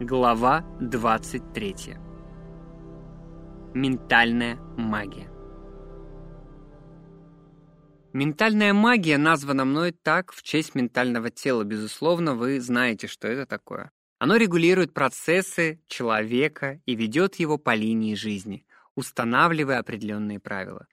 Глава 23. Ментальная магия. Ментальная магия названа мной так в честь ментального тела. Безусловно, вы знаете, что это такое. Оно регулирует процессы человека и ведет его по линии жизни, устанавливая определенные правила.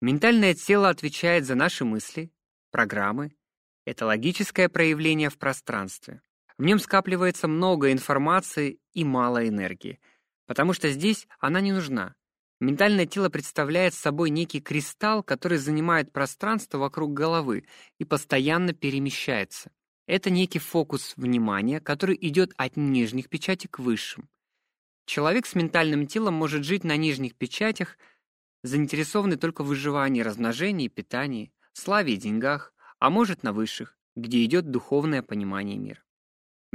Ментальное тело отвечает за наши мысли, программы. Это логическое проявление в пространстве. В нем скапливается много информации и мало энергии, потому что здесь она не нужна. Ментальное тело представляет собой некий кристалл, который занимает пространство вокруг головы и постоянно перемещается. Это некий фокус внимания, который идет от нижних печатей к высшим. Человек с ментальным телом может жить на нижних печатях, заинтересованный только в выживании, размножении, питании, славе и деньгах, а может на высших, где идет духовное понимание мира.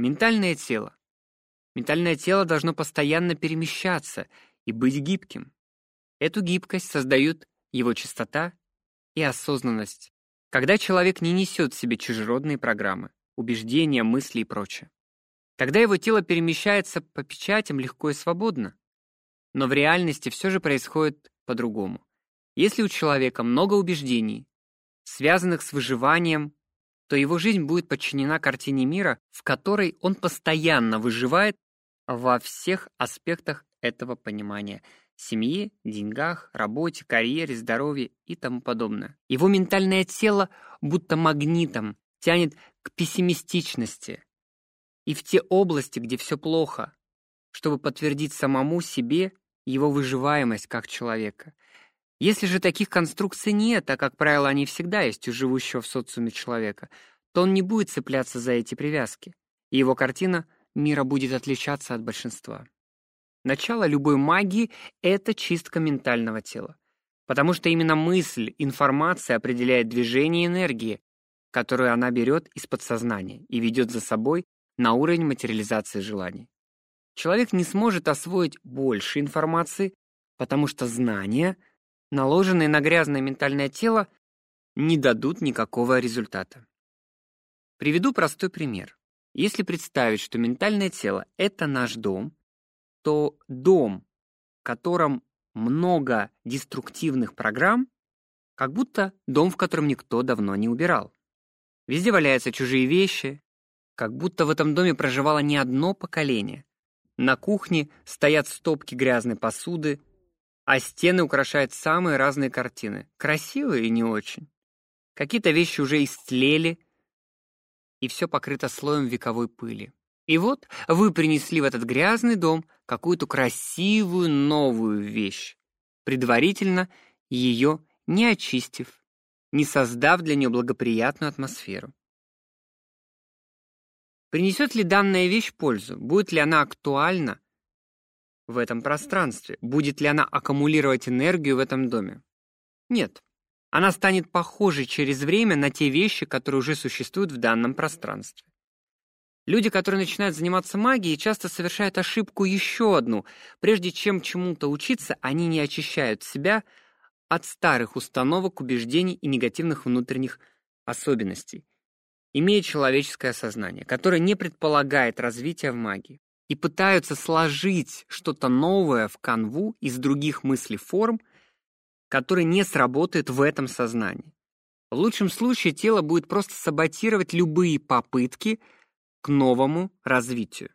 Ментальное тело. Ментальное тело должно постоянно перемещаться и быть гибким. Эту гибкость создают его чистота и осознанность, когда человек не несет в себе чужеродные программы, убеждения, мысли и прочее. Тогда его тело перемещается по печатям легко и свободно. Но в реальности все же происходит по-другому. Если у человека много убеждений, связанных с выживанием, то его жизнь будет подчинена картине мира, в которой он постоянно выживает во всех аспектах этого понимания – семье, деньгах, работе, карьере, здоровье и тому подобное. Его ментальное тело будто магнитом тянет к пессимистичности и в те области, где все плохо, чтобы подтвердить самому себе его выживаемость как человека. Если же таких конструкций нет, а, как правило, они всегда есть у живущего в социуме человека, то он не будет цепляться за эти привязки, и его картина мира будет отличаться от большинства. Начало любой магии — это чистка ментального тела, потому что именно мысль, информация определяет движение энергии, которую она берет из подсознания и ведет за собой на уровень материализации желаний. Человек не сможет освоить больше информации, потому что знания — наложенные на грязное ментальное тело, не дадут никакого результата. Приведу простой пример. Если представить, что ментальное тело — это наш дом, то дом, в котором много деструктивных программ, как будто дом, в котором никто давно не убирал. Везде валяются чужие вещи, как будто в этом доме проживало не одно поколение. На кухне стоят стопки грязной посуды, а стены украшают самые разные картины, красивые и не очень. Какие-то вещи уже истлели, и все покрыто слоем вековой пыли. И вот вы принесли в этот грязный дом какую-то красивую новую вещь, предварительно ее не очистив, не создав для нее благоприятную атмосферу. Принесет ли данная вещь пользу? Будет ли она актуальна в этом пространстве? Будет ли она аккумулировать энергию в этом доме? Нет. Она станет похожей через время на те вещи, которые уже существуют в данном пространстве. Люди, которые начинают заниматься магией, часто совершают ошибку еще одну. Прежде чем чему-то учиться, они не очищают себя от старых установок, убеждений и негативных внутренних особенностей, имея человеческое сознание, которое не предполагает развития в магии и пытаются сложить что-то новое в канву из других мыслеформ, которые не сработают в этом сознании. В лучшем случае тело будет просто саботировать любые попытки к новому развитию.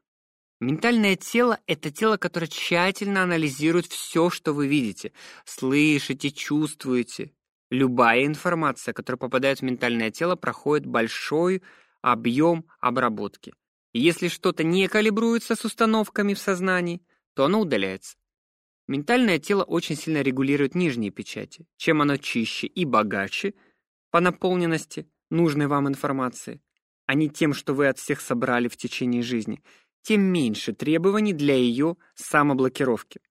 Ментальное тело — это тело, которое тщательно анализирует все, что вы видите, слышите, чувствуете. Любая информация, которая попадает в ментальное тело, проходит большой объем обработки. Если что-то не калибруется с установками в сознании, то оно удаляется. Ментальное тело очень сильно регулирует нижние печати. Чем оно чище и богаче по наполненности нужной вам информации, а не тем, что вы от всех собрали в течение жизни, тем меньше требований для ее самоблокировки.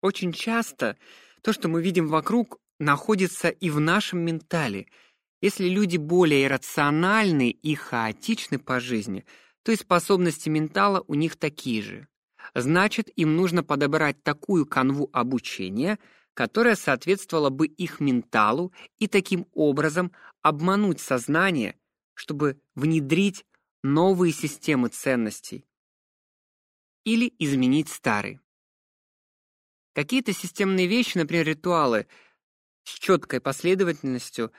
Очень часто то, что мы видим вокруг, находится и в нашем ментале — если люди более иррациональны и хаотичны по жизни, то и способности ментала у них такие же. Значит, им нужно подобрать такую канву обучения, которая соответствовала бы их менталу и таким образом обмануть сознание, чтобы внедрить новые системы ценностей. или изменить старый. Какие-то системные вещи, например, ритуалы с четкой последовательностью,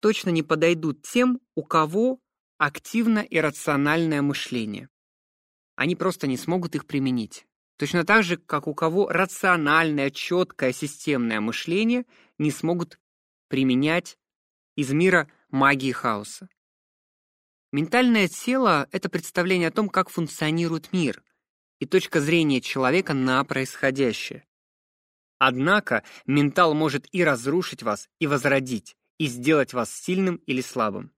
точно не подойдут тем, у кого активно иррациональное мышление. Они просто не смогут их применить. Точно так же, как у кого рациональное, четкое, системное мышление не смогут применять из мира магии хаоса. Ментальное тело — это представление о том, как функционирует мир, и точка зрения человека на происходящее. Однако ментал может и разрушить вас, и возродить, и сделать вас сильным или слабым.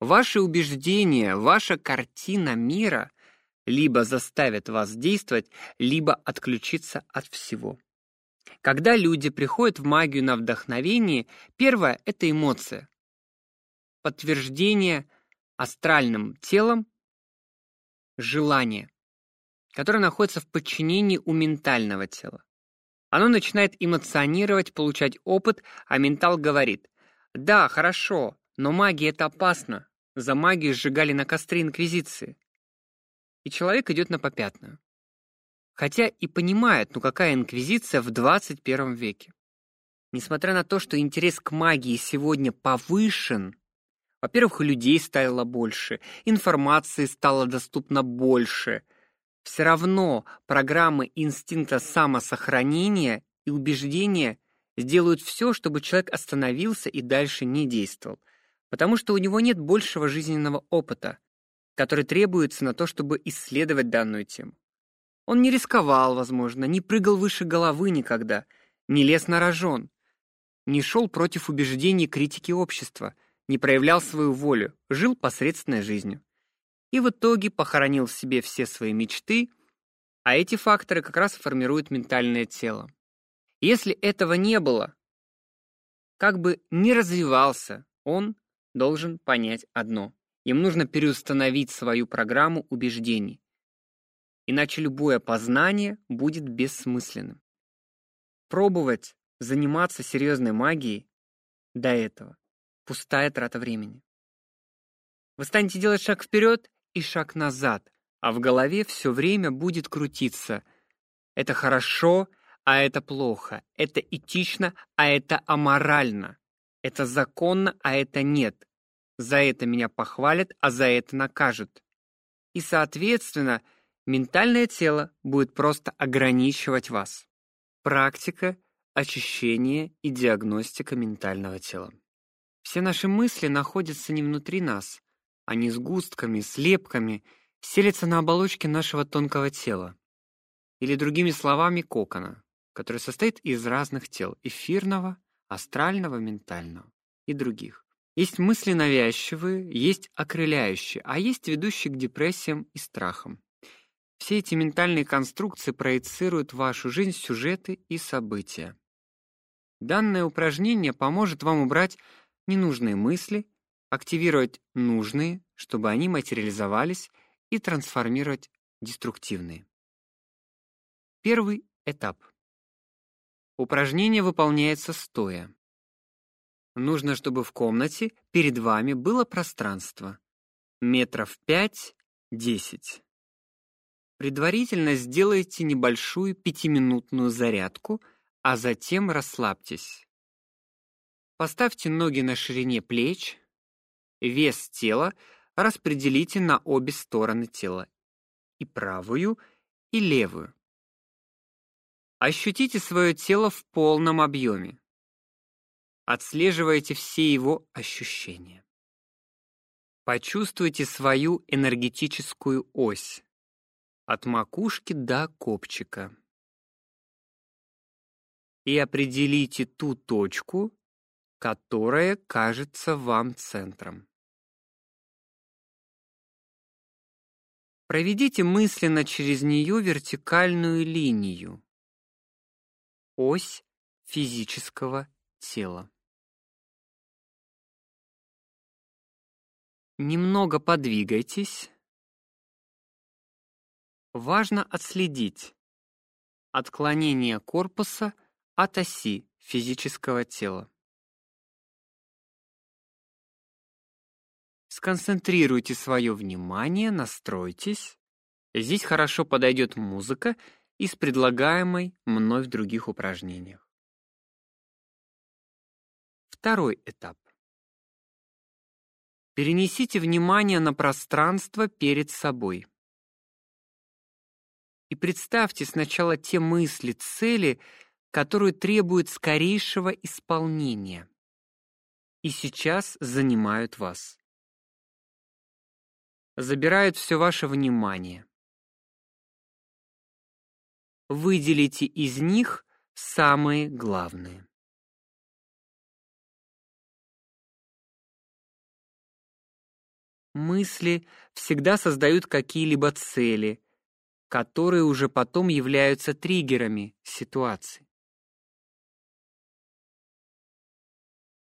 Ваши убеждения, ваша картина мира либо заставят вас действовать, либо отключиться от всего. Когда люди приходят в магию на вдохновение, первое — это эмоция. Подтверждение астральным телом желания, которое находится в подчинении у ментального тела. Оно начинает эмоционировать, получать опыт, а ментал говорит, «Да, хорошо, но магия — это опасно. За магию сжигали на костре Инквизиции». И человек идет на попятную. Хотя и понимает, ну какая Инквизиция в 21 веке. Несмотря на то, что интерес к магии сегодня повышен, во-первых, людей стало больше, информации стало доступно больше — все равно программы инстинкта самосохранения и убеждения сделают все, чтобы человек остановился и дальше не действовал, потому что у него нет большего жизненного опыта, который требуется на то, чтобы исследовать данную тему. Он не рисковал, возможно, не прыгал выше головы никогда, не лез на рожон, не шел против убеждений критики общества, не проявлял свою волю, жил посредственной жизнью и в итоге похоронил в себе все свои мечты, а эти факторы как раз формируют ментальное тело. Если этого не было, как бы не развивался, он должен понять одно. Им нужно переустановить свою программу убеждений. Иначе любое познание будет бессмысленным. Пробовать заниматься серьезной магией до этого — пустая трата времени. Вы станете делать шаг вперед и шаг назад, а в голове все время будет крутиться. Это хорошо, а это плохо. Это этично, а это аморально. Это законно, а это нет. За это меня похвалят, а за это накажут. И, соответственно, ментальное тело будет просто ограничивать вас. Практика, очищение и диагностика ментального тела. Все наши мысли находятся не внутри нас, они сгустками, слепками селятся на оболочке нашего тонкого тела. Или другими словами, кокона, который состоит из разных тел — эфирного, астрального, ментального и других. Есть мысли навязчивые, есть окрыляющие, а есть ведущие к депрессиям и страхам. Все эти ментальные конструкции проецируют в вашу жизнь сюжеты и события. Данное упражнение поможет вам убрать ненужные мысли активировать нужные, чтобы они материализовались, и трансформировать деструктивные. Первый этап. Упражнение выполняется стоя. Нужно, чтобы в комнате перед вами было пространство метров 5-10. Предварительно сделайте небольшую пятиминутную зарядку, а затем расслабьтесь. Поставьте ноги на ширине плеч, Вес тела распределите на обе стороны тела, и правую, и левую. Ощутите свое тело в полном объеме. Отслеживайте все его ощущения. Почувствуйте свою энергетическую ось от макушки до копчика. И определите ту точку, которая кажется вам центром. Проведите мысленно через нее вертикальную линию. Ось физического тела. Немного подвигайтесь. Важно отследить отклонение корпуса от оси физического тела. Сконцентрируйте свое внимание, настройтесь Здесь хорошо подойдет музыка из предлагаемой мной в других упражнениях. Второй этап. Перенесите внимание на пространство перед собой. И представьте сначала те мысли, цели, которые требуют скорейшего исполнения и сейчас занимают вас. Забирают все ваше внимание. Выделите из них самые главные. Мысли всегда создают какие-либо цели, которые уже потом являются триггерами ситуации.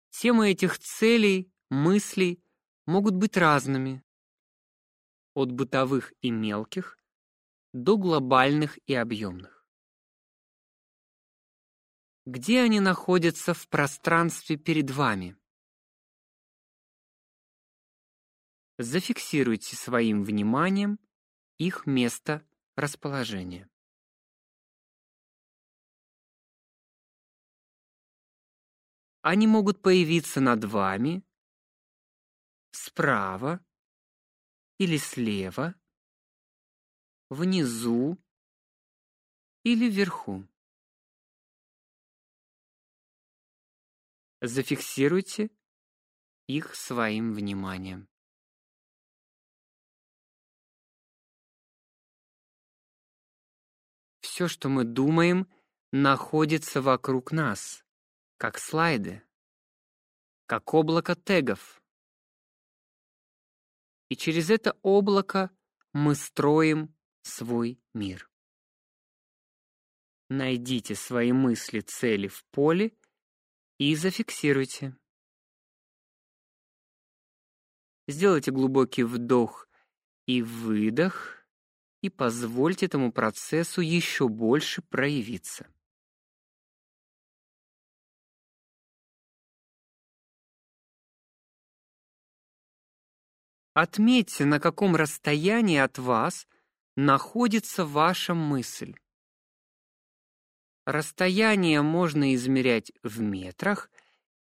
Темы этих целей, мыслей могут быть разными, от бытовых и мелких до глобальных и объемных. Где они находятся в пространстве перед вами? Зафиксируйте своим вниманием их место расположения. Они могут появиться над вами, справа или слева, внизу или вверху. Зафиксируйте их своим вниманием. Все, что мы думаем, находится вокруг нас как слайды, как облако тегов. И через это облако мы строим свой мир. Найдите свои мысли, цели в поле и зафиксируйте. Сделайте глубокий вдох и выдох и позвольте этому процессу еще больше проявиться. Отметьте, на каком расстоянии от вас находится ваша мысль. Расстояние можно измерять в метрах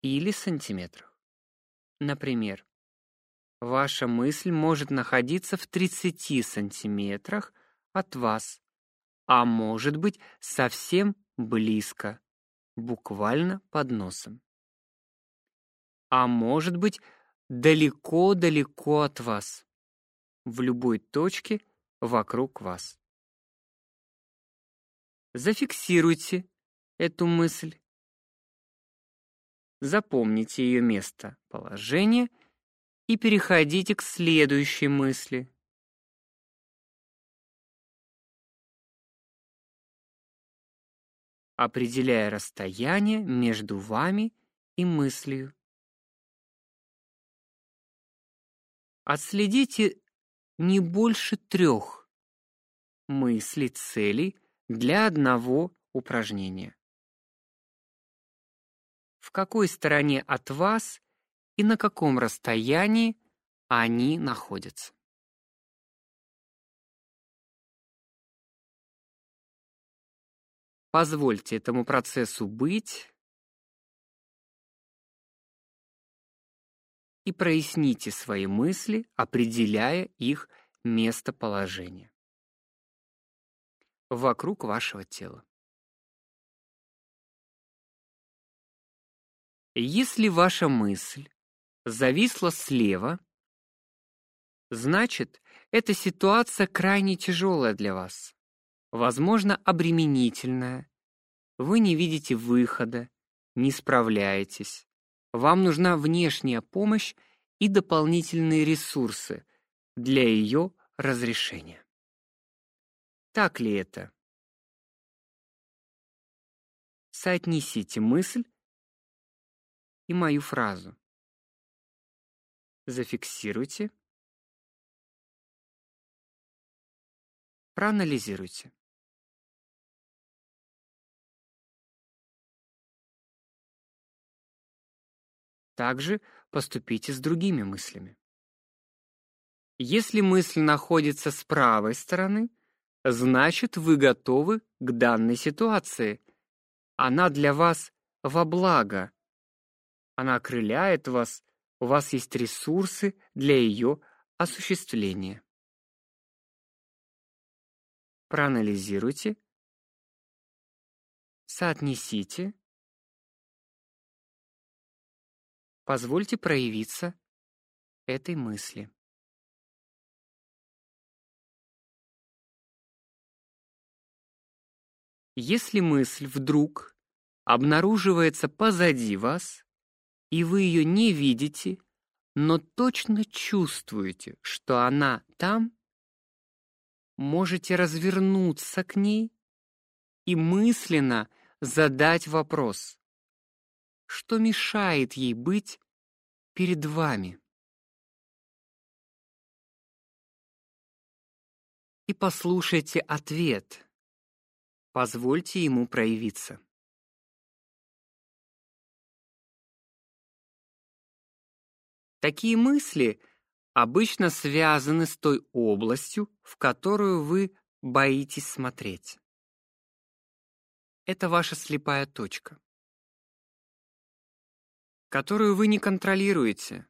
или сантиметрах. Например, ваша мысль может находиться в 30 сантиметрах от вас, а может быть совсем близко, буквально под носом. А может быть далеко-далеко от вас, в любой точке вокруг вас. Зафиксируйте эту мысль. Запомните ее место, положение и переходите к следующей мысли. определяя расстояние между вами и мыслью. Отследите не больше трех мыслей, целей для одного упражнения. В какой стороне от вас и на каком расстоянии они находятся. Позвольте этому процессу быть и проясните свои мысли, определяя их местоположение вокруг вашего тела. Если ваша мысль зависла слева, значит, эта ситуация крайне тяжелая для вас, возможно, обременительная. Вы не видите выхода, не справляетесь. Вам нужна внешняя помощь и дополнительные ресурсы для ее разрешения. Так ли это? Соотнесите мысль и мою фразу. Зафиксируйте. Проанализируйте. Также поступите с другими мыслями. Если мысль находится с правой стороны, значит, вы готовы к данной ситуации. Она для вас во благо. Она окрыляет вас, у вас есть ресурсы для ее осуществления. Проанализируйте, соотнесите, позвольте проявиться этой мысли. Если мысль вдруг обнаруживается позади вас, и вы ее не видите, но точно чувствуете, что она там, можете развернуться к ней и мысленно задать вопрос, что мешает ей быть перед вами. И послушайте ответ. Позвольте ему проявиться. Такие мысли обычно связаны с той областью, в которую вы боитесь смотреть. Это ваша слепая точка, которую вы не контролируете,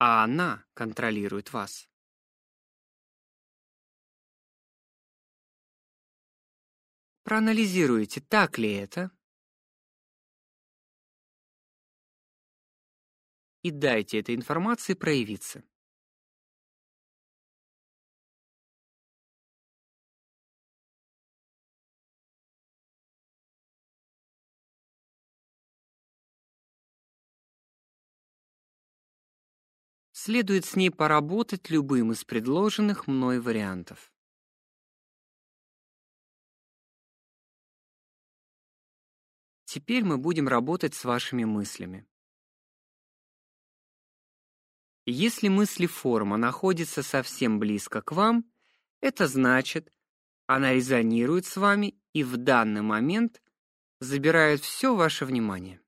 а она контролирует вас. Проанализируйте, так ли это, и дайте этой информации проявиться. Следует с ней поработать любым из предложенных мной вариантов. Теперь мы будем работать с вашими мыслями. Если мыслеформа находится совсем близко к вам, это значит, она резонирует с вами и в данный момент забирает все ваше внимание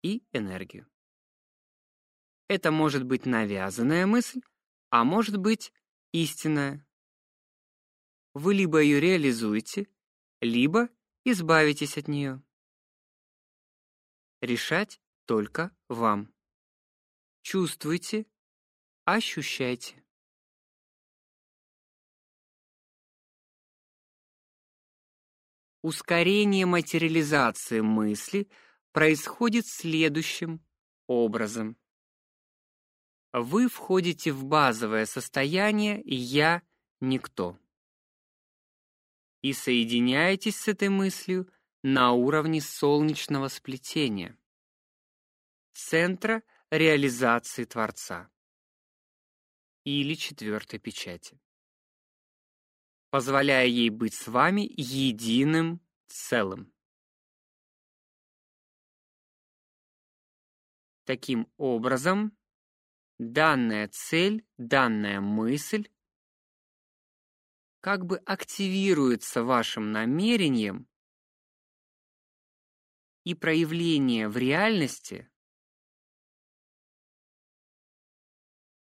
и энергию. Это может быть навязанная мысль, а может быть истинная. Вы либо ее реализуете, либо избавитесь от нее. Решать только вам. Чувствуйте, ощущайте. Ускорение материализации мысли происходит следующим образом. Вы входите в базовое состояние «я никто» и соединяетесь с этой мыслью на уровне солнечного сплетения, центра реализации Творца или четвертой печати, позволяя ей быть с вами единым целым. Таким образом, данная цель, данная мысль как бы активируется вашим намерением и проявление в реальности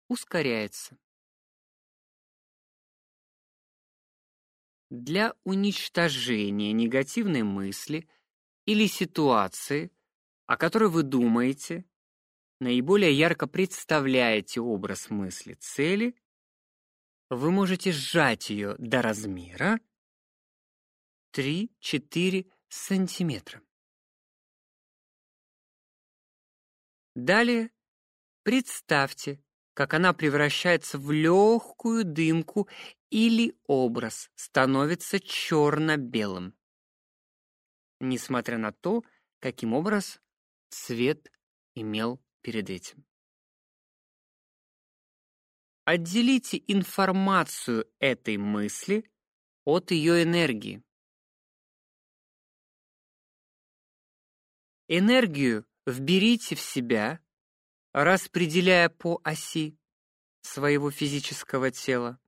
ускоряется. Для уничтожения негативной мысли или ситуации, о которой вы думаете, наиболее ярко представляете образ мысли цели, вы можете сжать ее до размера 3-4 сантиметра. Далее представьте, как она превращается в легкую дымку или образ становится черно-белым. Несмотря на то, каким образ цвет имел перед этим. Отделите информацию этой мысли от ее энергии. Энергию вберите в себя, распределяя по оси своего физического тела,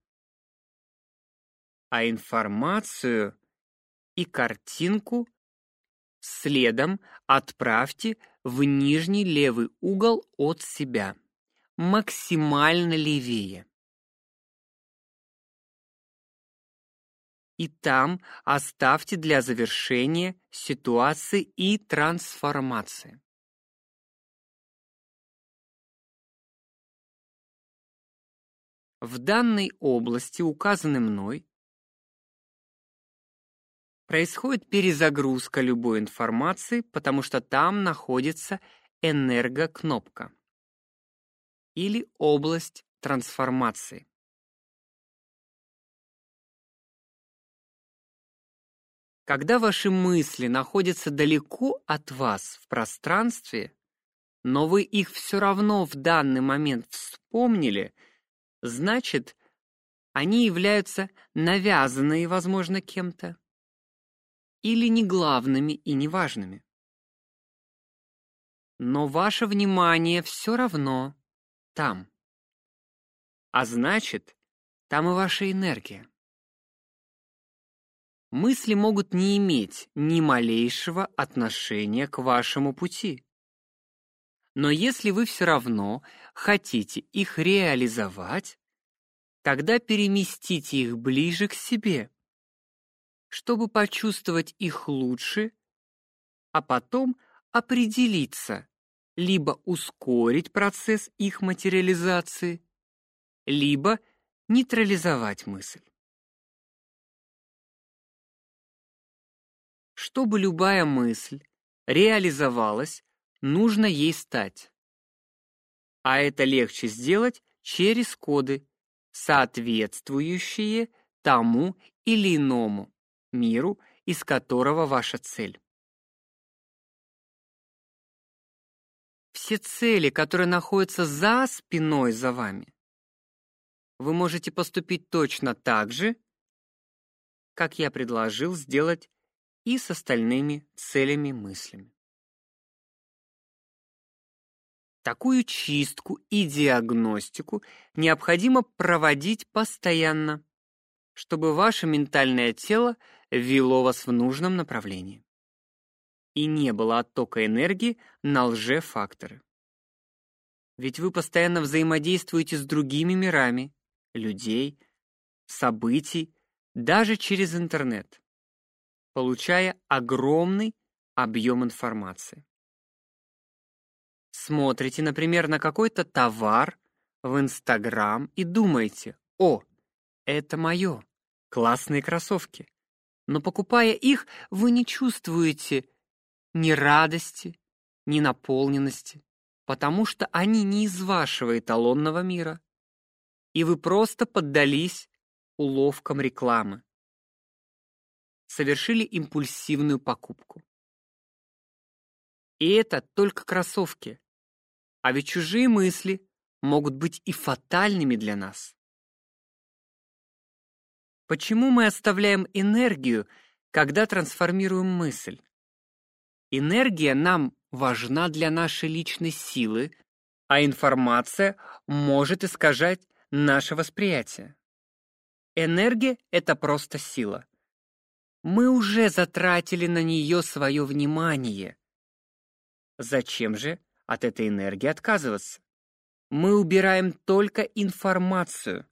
а информацию и картинку следом отправьте в нижний левый угол от себя, максимально левее. И там оставьте для завершения ситуации и трансформации. В данной области, указанной мной, происходит перезагрузка любой информации, потому что там находится энергокнопка или область трансформации. Когда ваши мысли находятся далеко от вас в пространстве, но вы их все равно в данный момент вспомнили, значит, они являются навязанные, возможно, кем-то или не главными и не важными. Но ваше внимание все равно там. А значит, там и ваша энергия. Мысли могут не иметь ни малейшего отношения к вашему пути. Но если вы все равно хотите их реализовать, тогда переместите их ближе к себе чтобы почувствовать их лучше, а потом определиться, либо ускорить процесс их материализации, либо нейтрализовать мысль. Чтобы любая мысль реализовалась, нужно ей стать. А это легче сделать через коды, соответствующие тому или иному миру, из которого ваша цель. Все цели, которые находятся за спиной за вами, вы можете поступить точно так же, как я предложил сделать и с остальными целями мыслями. Такую чистку и диагностику необходимо проводить постоянно, чтобы ваше ментальное тело вело вас в нужном направлении. И не было оттока энергии на лжефакторы. Ведь вы постоянно взаимодействуете с другими мирами, людей, событий, даже через интернет, получая огромный объем информации. Смотрите, например, на какой-то товар в Инстаграм и думаете, о, это мое, классные кроссовки но покупая их, вы не чувствуете ни радости, ни наполненности, потому что они не из вашего эталонного мира, и вы просто поддались уловкам рекламы. Совершили импульсивную покупку. И это только кроссовки. А ведь чужие мысли могут быть и фатальными для нас. Почему мы оставляем энергию, когда трансформируем мысль? Энергия нам важна для нашей личной силы, а информация может искажать наше восприятие. Энергия — это просто сила. Мы уже затратили на нее свое внимание. Зачем же от этой энергии отказываться? Мы убираем только информацию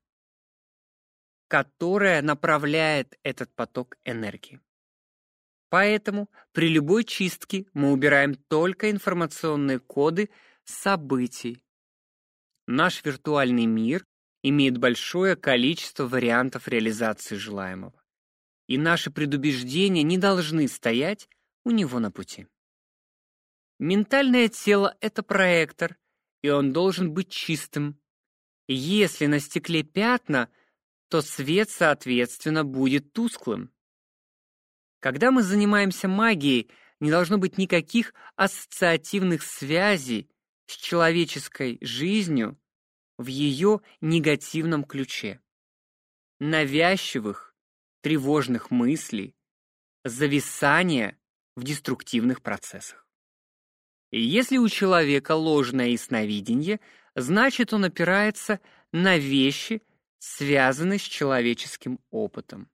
которая направляет этот поток энергии. Поэтому при любой чистке мы убираем только информационные коды событий. Наш виртуальный мир имеет большое количество вариантов реализации желаемого, и наши предубеждения не должны стоять у него на пути. Ментальное тело — это проектор, и он должен быть чистым. Если на стекле пятна — то свет, соответственно, будет тусклым. Когда мы занимаемся магией, не должно быть никаких ассоциативных связей с человеческой жизнью в ее негативном ключе. Навязчивых, тревожных мыслей, зависания в деструктивных процессах. И если у человека ложное ясновидение, значит он опирается на вещи, связаны с человеческим опытом.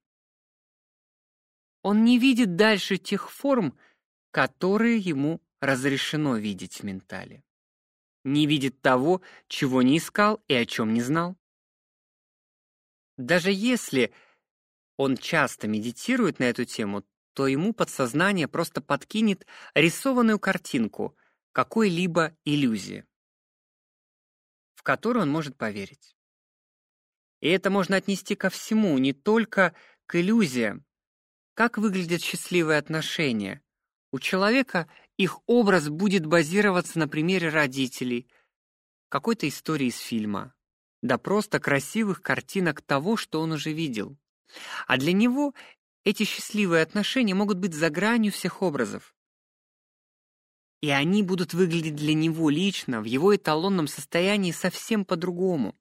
Он не видит дальше тех форм, которые ему разрешено видеть в ментале. не видит того, чего не искал и о чем не знал. Даже если он часто медитирует на эту тему, то ему подсознание просто подкинет рисованную картинку какой-либо иллюзии, в которую он может поверить. И это можно отнести ко всему, не только к иллюзиям. Как выглядят счастливые отношения? У человека их образ будет базироваться на примере родителей, какой-то истории из фильма, да просто красивых картинок того, что он уже видел. А для него эти счастливые отношения могут быть за гранью всех образов. И они будут выглядеть для него лично в его эталонном состоянии совсем по-другому.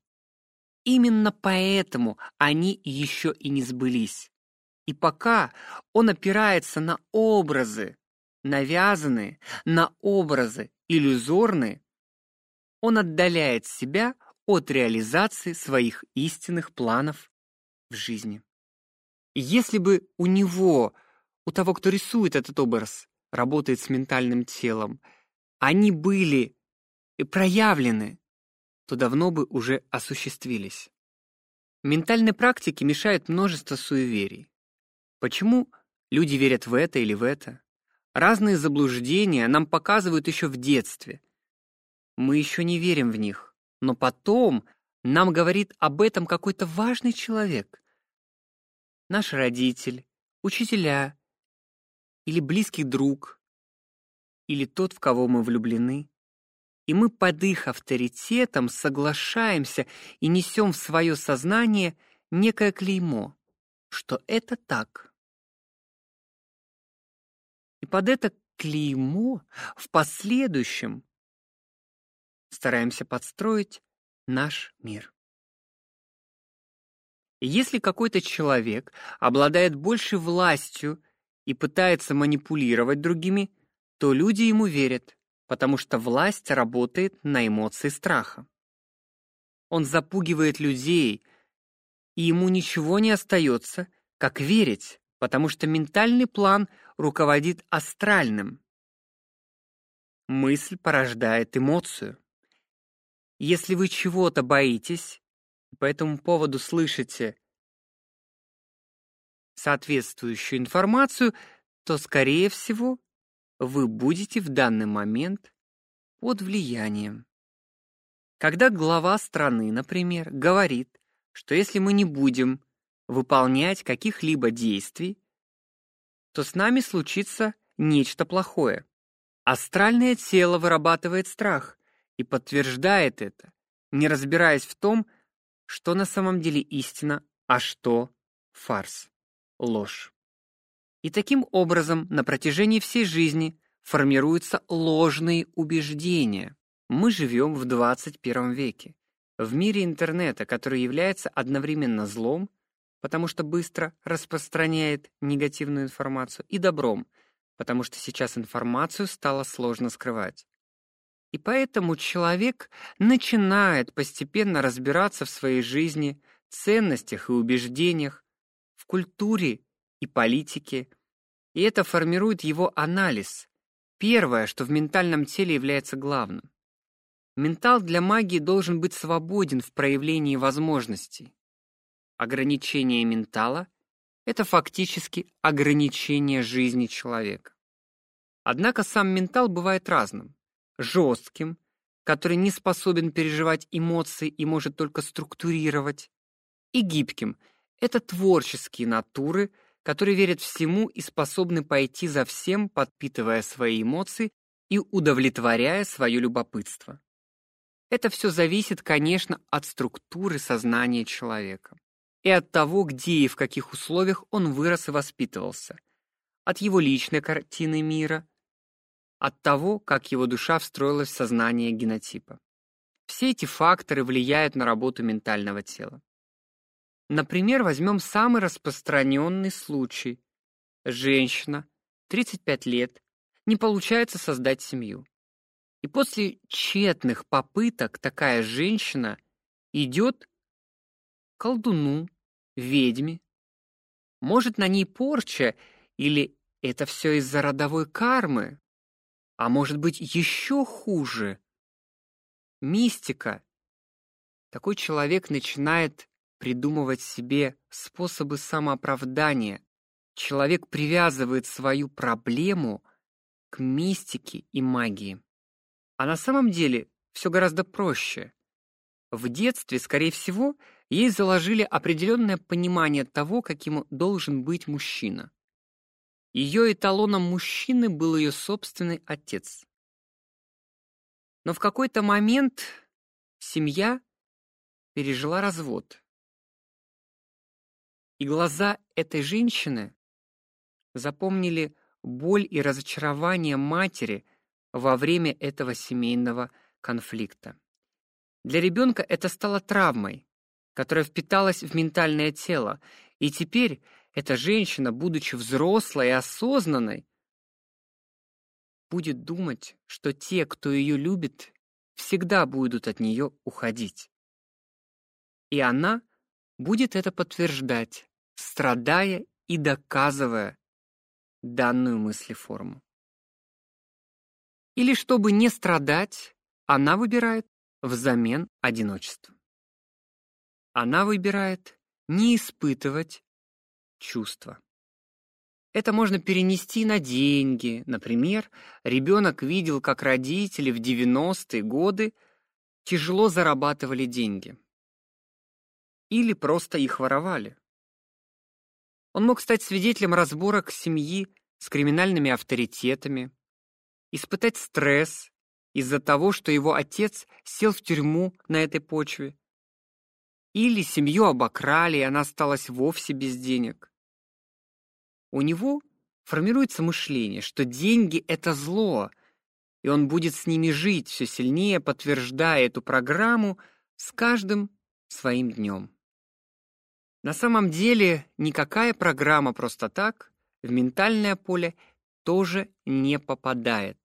Именно поэтому они еще и не сбылись. И пока он опирается на образы, навязанные, на образы иллюзорные, он отдаляет себя от реализации своих истинных планов в жизни. Если бы у него, у того, кто рисует этот образ, работает с ментальным телом, они были проявлены, то давно бы уже осуществились. Ментальной практике мешает множество суеверий. Почему люди верят в это или в это? Разные заблуждения нам показывают еще в детстве. Мы еще не верим в них, но потом нам говорит об этом какой-то важный человек, наш родитель, учителя или близкий друг, или тот, в кого мы влюблены. И мы под их авторитетом соглашаемся и несем в свое сознание некое клеймо, что это так. И под это клеймо в последующем стараемся подстроить наш мир. Если какой-то человек обладает большей властью и пытается манипулировать другими, то люди ему верят, потому что власть работает на эмоции страха. Он запугивает людей, и ему ничего не остается, как верить, потому что ментальный план руководит астральным. Мысль порождает эмоцию. Если вы чего-то боитесь, по этому поводу слышите соответствующую информацию, то, скорее всего, вы будете в данный момент под влиянием. Когда глава страны, например, говорит, что если мы не будем выполнять каких-либо действий, то с нами случится нечто плохое. Астральное тело вырабатывает страх и подтверждает это, не разбираясь в том, что на самом деле истина, а что фарс, ложь. И таким образом на протяжении всей жизни формируются ложные убеждения. Мы живем в 21 веке, в мире интернета, который является одновременно злом, потому что быстро распространяет негативную информацию, и добром, потому что сейчас информацию стало сложно скрывать. И поэтому человек начинает постепенно разбираться в своей жизни, ценностях и убеждениях, в культуре и политике, и это формирует его анализ. Первое, что в ментальном теле является главным. Ментал для магии должен быть свободен в проявлении возможностей. Ограничение ментала — это фактически ограничение жизни человека. Однако сам ментал бывает разным жестким, который не способен переживать эмоции и может только структурировать, и гибким — это творческие натуры, которые верят всему и способны пойти за всем, подпитывая свои эмоции и удовлетворяя свое любопытство. Это все зависит, конечно, от структуры сознания человека и от того, где и в каких условиях он вырос и воспитывался, от его личной картины мира, от того, как его душа встроилась в сознание генотипа. Все эти факторы влияют на работу ментального тела. Например, возьмем самый распространенный случай. Женщина, 35 лет, не получается создать семью. И после тщетных попыток такая женщина идет к колдуну, ведьме. Может, на ней порча или это все из-за родовой кармы? А может быть, еще хуже? мистика. Такой человек начинает придумывать себе способы самооправдания. Человек привязывает свою проблему к мистике и магии. А на самом деле все гораздо проще. В детстве, скорее всего, ей заложили определенное понимание того, каким должен быть мужчина. Ее эталоном мужчины был ее собственный отец. Но в какой-то момент семья пережила развод. И глаза этой женщины запомнили боль и разочарование матери во время этого семейного конфликта. Для ребенка это стало травмой, которая впиталась в ментальное тело, и теперь эта женщина, будучи взрослой и осознанной, будет думать, что те, кто ее любит, всегда будут от нее уходить. И она будет это подтверждать, страдая и доказывая данную мыслеформу. Или чтобы не страдать, она выбирает взамен одиночество. Она выбирает не испытывать чувства. Это можно перенести на деньги. Например, ребенок видел, как родители в 90-е годы тяжело зарабатывали деньги. Или просто их воровали. Он мог стать свидетелем разборок семьи с криминальными авторитетами, испытать стресс из-за того, что его отец сел в тюрьму на этой почве. Или семью обокрали, и она осталась вовсе без денег. У него формируется мышление, что деньги это зло, и он будет с ними жить, все сильнее подтверждая эту программу с каждым своим днем. На самом деле, никакая программа просто так в ментальное поле тоже не попадает.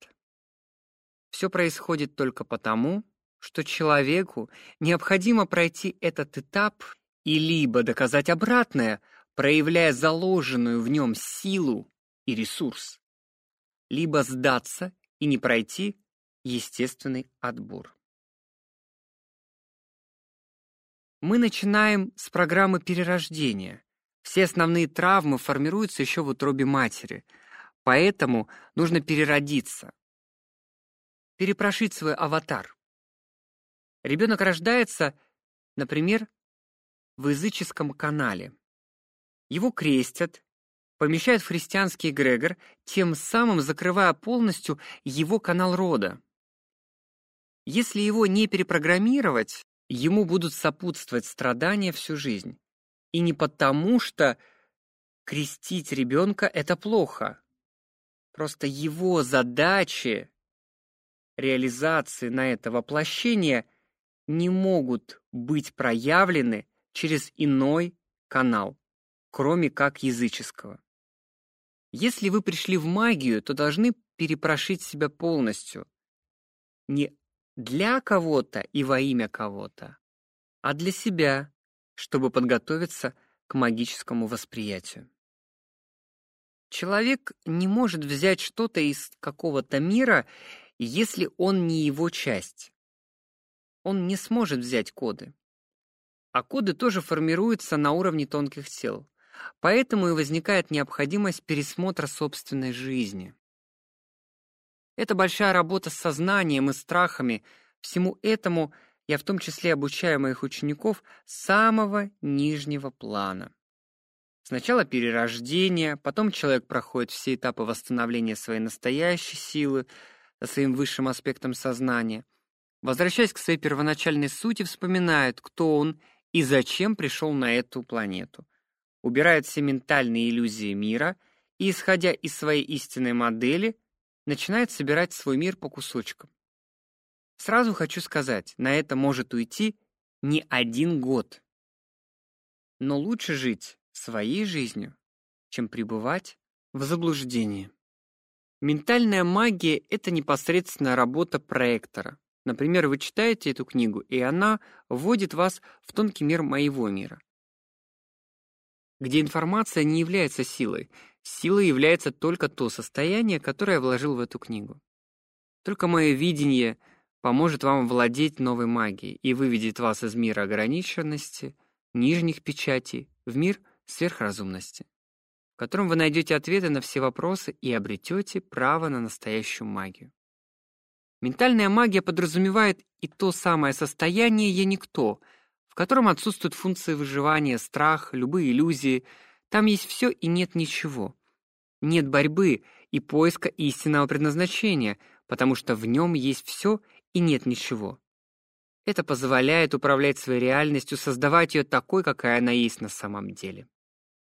Все происходит только потому, что человеку необходимо пройти этот этап и либо доказать обратное, проявляя заложенную в нем силу и ресурс, либо сдаться и не пройти естественный отбор. Мы начинаем с программы перерождения. Все основные травмы формируются еще в утробе матери, поэтому нужно переродиться, перепрошить свой аватар. Ребенок рождается, например, в языческом канале. Его крестят, помещают в христианский эгрегор, тем самым закрывая полностью его канал рода. Если его не перепрограммировать, ему будут сопутствовать страдания всю жизнь. И не потому, что крестить ребенка это плохо. Просто его задачи реализации на это воплощение не могут быть проявлены через иной канал кроме как языческого. Если вы пришли в магию, то должны перепрошить себя полностью. Не для кого-то и во имя кого-то, а для себя, чтобы подготовиться к магическому восприятию. Человек не может взять что-то из какого-то мира, если он не его часть. Он не сможет взять коды. А коды тоже формируются на уровне тонких тел. Поэтому и возникает необходимость пересмотра собственной жизни. Это большая работа с сознанием и страхами. Всему этому я в том числе обучаю моих учеников самого нижнего плана. Сначала перерождение, потом человек проходит все этапы восстановления своей настоящей силы, со своим высшим аспектом сознания. Возвращаясь к своей первоначальной сути, вспоминает, кто он и зачем пришел на эту планету убирает все ментальные иллюзии мира и, исходя из своей истинной модели, начинает собирать свой мир по кусочкам. Сразу хочу сказать, на это может уйти не один год. Но лучше жить своей жизнью, чем пребывать в заблуждении. Ментальная магия это непосредственная работа проектора. Например, вы читаете эту книгу, и она вводит вас в тонкий мир моего мира где информация не является силой. Силой является только то состояние, которое я вложил в эту книгу. Только мое видение, поможет вам владеть новой магией и выведет вас из мира ограниченности, нижних печатей, в мир сверхразумности, в котором вы найдете ответы на все вопросы и обретете право на настоящую магию. Ментальная магия подразумевает и то самое состояние «я никто», в котором отсутствуют функции выживания, страх, любые иллюзии. Там есть все и нет ничего. Нет борьбы и поиска истинного предназначения, потому что в нем есть все и нет ничего. Это позволяет управлять своей реальностью, создавать ее такой, какая она есть на самом деле.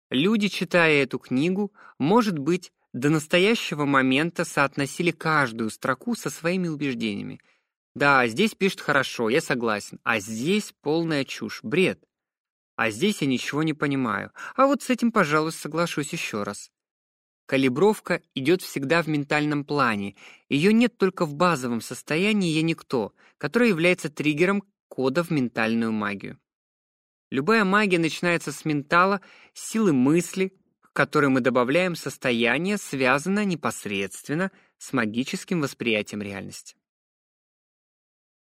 Люди, читая эту книгу, может быть, до настоящего момента соотносили каждую строку со своими убеждениями. Да, здесь пишет хорошо, я согласен, а здесь полная чушь, бред. А здесь я ничего не понимаю. А вот с этим, пожалуй, соглашусь еще раз. Калибровка идет всегда в ментальном плане. Ее нет только в базовом состоянии «я никто», которое является триггером кода в ментальную магию. Любая магия начинается с ментала, силы мысли, к которой мы добавляем состояние, связанное непосредственно с магическим восприятием реальности.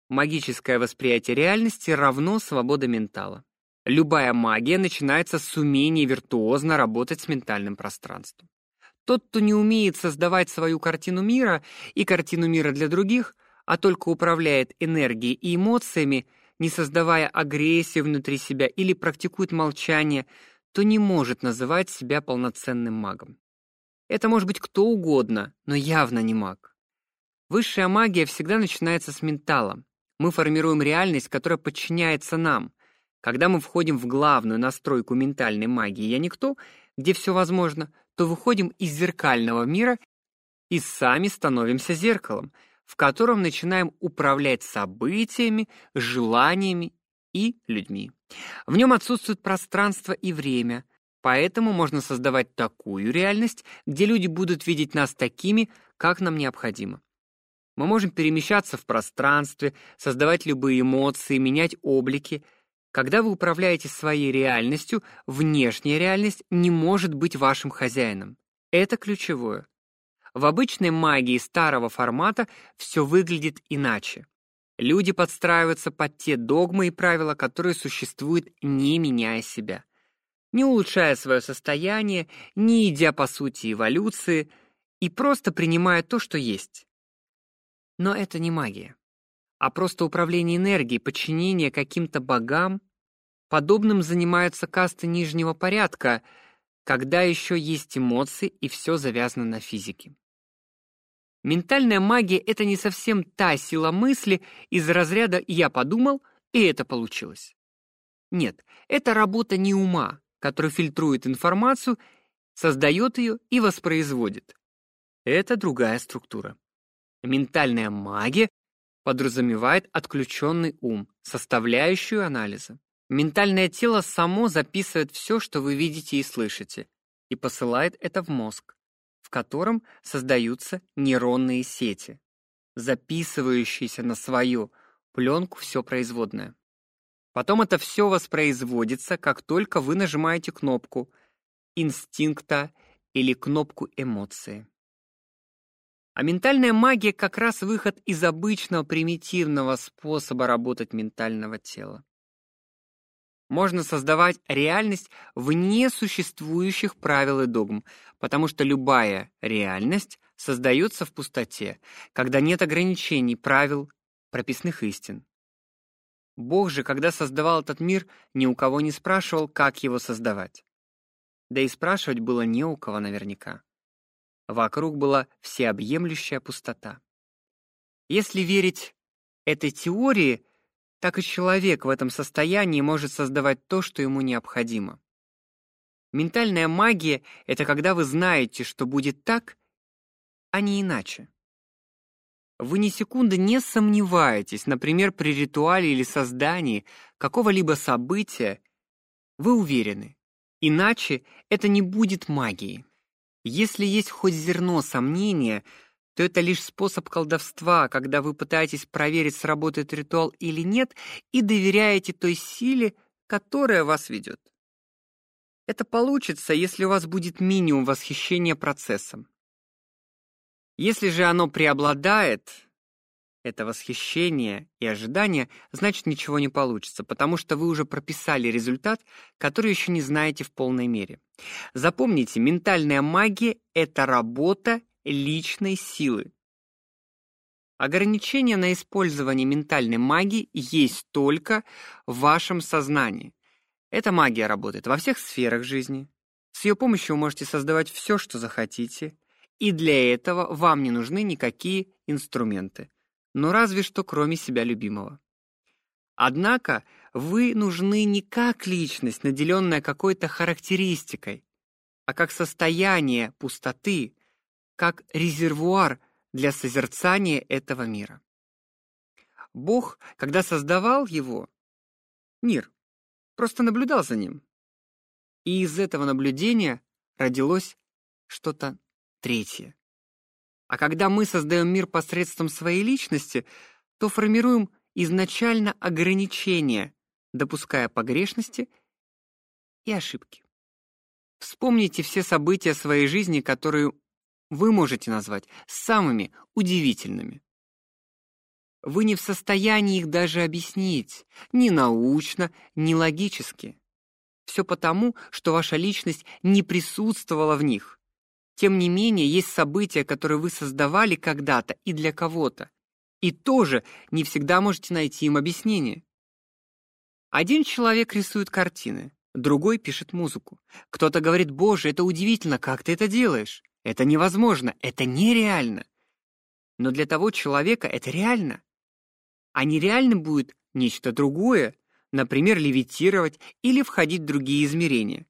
Магическое восприятие реальности равно свобода ментала. Любая магия начинается с умения виртуозно работать с ментальным пространством. Тот, кто не умеет создавать свою картину мира и картину мира для других, а только управляет энергией и эмоциями, не создавая агрессии внутри себя или практикует молчание, то не может называть себя полноценным магом. Это может быть кто угодно, но явно не маг. Высшая магия всегда начинается с ментала. Мы формируем реальность, которая подчиняется нам. Когда мы входим в главную настройку ментальной магии «Я никто», где все возможно, то выходим из зеркального мира и сами становимся зеркалом, в котором начинаем управлять событиями, желаниями и людьми. В нем отсутствует пространство и время, поэтому можно создавать такую реальность, где люди будут видеть нас такими, как нам необходимо. Мы можем перемещаться в пространстве, создавать любые эмоции, менять облики – когда вы управляете своей реальностью, внешняя реальность не может быть вашим хозяином. Это ключевое. В обычной магии старого формата все выглядит иначе. Люди подстраиваются под те догмы и правила, которые существуют, не меняя себя. Не улучшая свое состояние, не идя по сути эволюции и просто принимая то, что есть. Но это не магия а просто управление энергией, подчинение каким-то богам. Подобным занимаются касты нижнего порядка, когда еще есть эмоции и все завязано на физике. Ментальная магия — это не совсем та сила мысли из разряда «я подумал, и это получилось». Нет, это работа не ума, который фильтрует информацию, создает ее и воспроизводит. Это другая структура. Ментальная магия подразумевает отключенный ум, составляющую анализа. Ментальное тело само записывает все, что вы видите и слышите, и посылает это в мозг, в котором создаются нейронные сети, записывающиеся на свою пленку все производное. Потом это все воспроизводится, как только вы нажимаете кнопку инстинкта или кнопку эмоции. А ментальная магия как раз выход из обычного примитивного способа работать ментального тела. Можно создавать реальность вне существующих правил и догм, потому что любая реальность создается в пустоте, когда нет ограничений, правил, прописных истин. Бог же, когда создавал этот мир, ни у кого не спрашивал, как его создавать. Да и спрашивать было не у кого наверняка. Вокруг была всеобъемлющая пустота. Если верить этой теории, так и человек в этом состоянии может создавать то, что ему необходимо. Ментальная магия — это когда вы знаете, что будет так, а не иначе. Вы ни секунды не сомневаетесь, например, при ритуале или создании какого-либо события, вы уверены. Иначе это не будет магией. Если есть хоть зерно сомнения, то это лишь способ колдовства, когда вы пытаетесь проверить, сработает ритуал или нет, и доверяете той силе, которая вас ведет. Это получится, если у вас будет минимум восхищения процессом. Если же оно преобладает, это восхищение и ожидание, значит ничего не получится, потому что вы уже прописали результат, который еще не знаете в полной мере. Запомните, ментальная магия — это работа личной силы. Ограничение на использование ментальной магии есть только в вашем сознании. Эта магия работает во всех сферах жизни. С ее помощью вы можете создавать все, что захотите, и для этого вам не нужны никакие инструменты но разве что кроме себя любимого. Однако вы нужны не как личность, наделенная какой-то характеристикой, а как состояние пустоты, как резервуар для созерцания этого мира. Бог, когда создавал его, мир, просто наблюдал за ним. И из этого наблюдения родилось что-то третье. А когда мы создаем мир посредством своей личности, то формируем изначально ограничения, допуская погрешности и ошибки. Вспомните все события своей жизни, которые вы можете назвать самыми удивительными. Вы не в состоянии их даже объяснить, ни научно, ни логически. Все потому, что ваша личность не присутствовала в них. Тем не менее, есть события, которые вы создавали когда-то и для кого-то, и тоже не всегда можете найти им объяснение. Один человек рисует картины, другой пишет музыку. Кто-то говорит: "Боже, это удивительно, как ты это делаешь?" Это невозможно, это нереально. Но для того человека это реально. А нереальным будет нечто другое, например, левитировать или входить в другие измерения,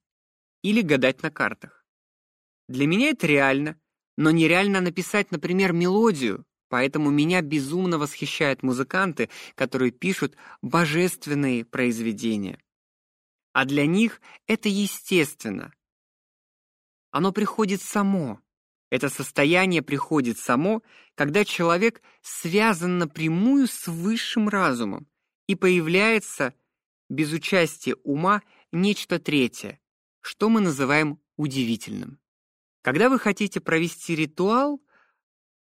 или гадать на картах. Для меня это реально, но нереально написать, например, мелодию. Поэтому меня безумно восхищают музыканты, которые пишут божественные произведения. А для них это естественно. Оно приходит само. Это состояние приходит само, когда человек связан напрямую с высшим разумом, и появляется без участия ума нечто третье, что мы называем удивительным. Когда вы хотите провести ритуал,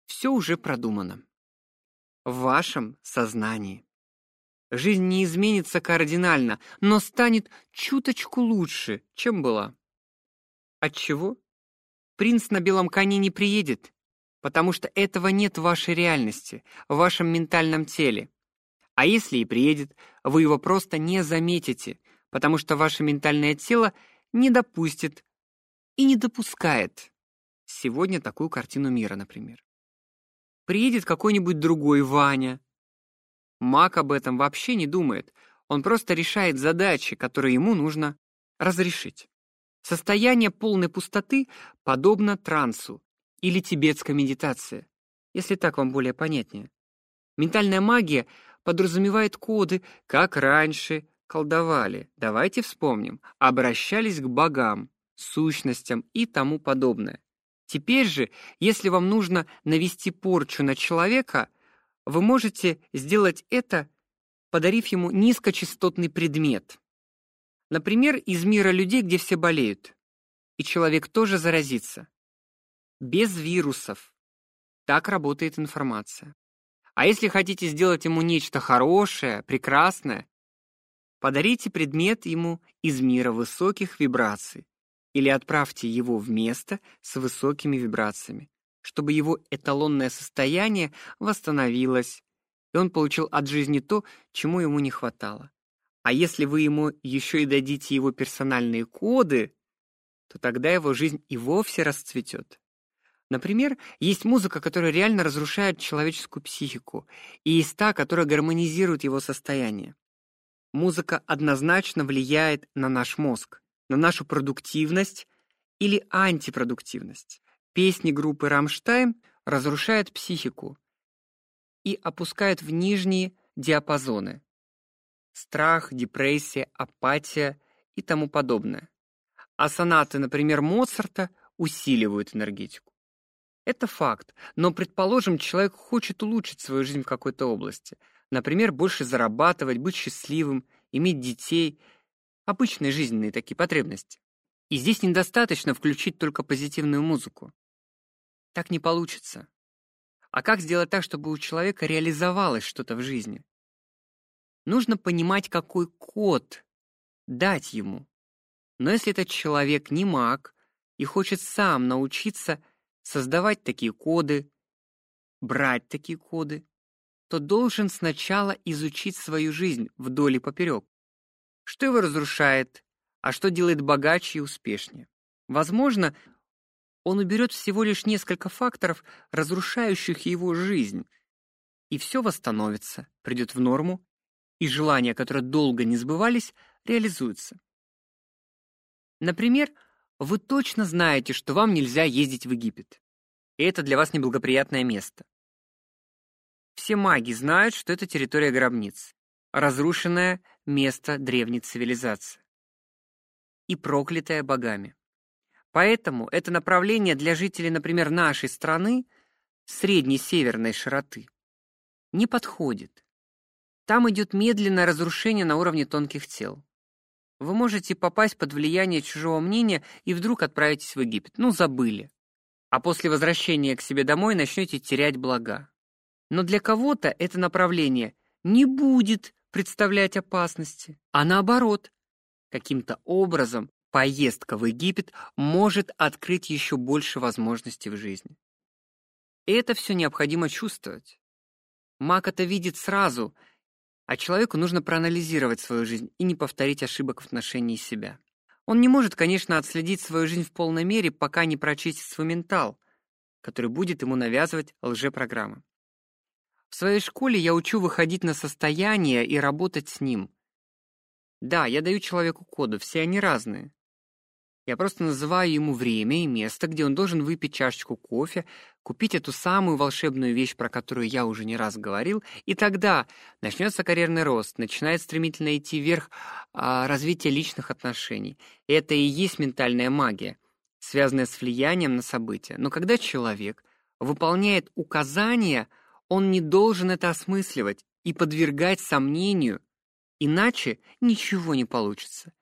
все уже продумано. В вашем сознании. Жизнь не изменится кардинально, но станет чуточку лучше, чем была. От чего? Принц на белом коне не приедет, потому что этого нет в вашей реальности, в вашем ментальном теле. А если и приедет, вы его просто не заметите, потому что ваше ментальное тело не допустит и не допускает сегодня такую картину мира, например. Приедет какой-нибудь другой Ваня. Мак об этом вообще не думает. Он просто решает задачи, которые ему нужно разрешить. Состояние полной пустоты подобно трансу или тибетской медитации, если так вам более понятнее. Ментальная магия подразумевает коды, как раньше колдовали. Давайте вспомним. Обращались к богам, сущностям и тому подобное. Теперь же, если вам нужно навести порчу на человека, вы можете сделать это, подарив ему низкочастотный предмет. Например, из мира людей, где все болеют. И человек тоже заразится. Без вирусов. Так работает информация. А если хотите сделать ему нечто хорошее, прекрасное, подарите предмет ему из мира высоких вибраций или отправьте его в место с высокими вибрациями, чтобы его эталонное состояние восстановилось, и он получил от жизни то, чему ему не хватало. А если вы ему еще и дадите его персональные коды, то тогда его жизнь и вовсе расцветет. Например, есть музыка, которая реально разрушает человеческую психику, и есть та, которая гармонизирует его состояние. Музыка однозначно влияет на наш мозг на нашу продуктивность или антипродуктивность. Песни группы Рамштайн разрушают психику и опускают в нижние диапазоны. Страх, депрессия, апатия и тому подобное. А сонаты, например, Моцарта усиливают энергетику. Это факт, но предположим, человек хочет улучшить свою жизнь в какой-то области. Например, больше зарабатывать, быть счастливым, иметь детей – обычные жизненные такие потребности. И здесь недостаточно включить только позитивную музыку. Так не получится. а как сделать так, чтобы у человека реализовалось что-то в жизни. Нужно понимать, какой код дать ему. Но если этот человек не маг и хочет сам научиться создавать такие коды, брать такие коды, то должен сначала изучить свою жизнь вдоль и поперек. Что его разрушает, а что делает богаче и успешнее. Возможно, он уберет всего лишь несколько факторов, разрушающих его жизнь, и все восстановится, придет в норму, и желания, которые долго не сбывались, реализуются. Например, вы точно знаете, что вам нельзя ездить в Египет. И это для вас неблагоприятное место. Все маги знают, что это территория гробниц, разрушенное место древней цивилизации и проклятое богами. Поэтому это направление для жителей, например, нашей страны, средней северной широты, не подходит. Там идет медленное разрушение на уровне тонких тел. Вы можете попасть под влияние чужого мнения и вдруг отправитесь в Египет. Ну, забыли. А после возвращения к себе домой начнете терять блага. Но для кого-то это направление не будет представлять опасности, а наоборот, каким-то образом поездка в Египет может открыть еще больше возможностей в жизни. Это все необходимо чувствовать. Маг это видит сразу, а человеку нужно проанализировать свою жизнь и не повторить ошибок в отношении себя. Он не может, конечно, отследить свою жизнь в полной мере, пока не прочистит свой ментал, который будет ему навязывать лжепрограммы. В своей школе я учу выходить на состояние и работать с ним. Да, я даю человеку коды, все они разные. Я просто называю ему время и место, где он должен выпить чашечку кофе, купить эту самую волшебную вещь, про которую я уже не раз говорил, и тогда начнется карьерный рост, начинает стремительно идти вверх а, развитие личных отношений. Это и есть ментальная магия, связанная с влиянием на события. Но когда человек выполняет указания, он не должен это осмысливать и подвергать сомнению, иначе ничего не получится.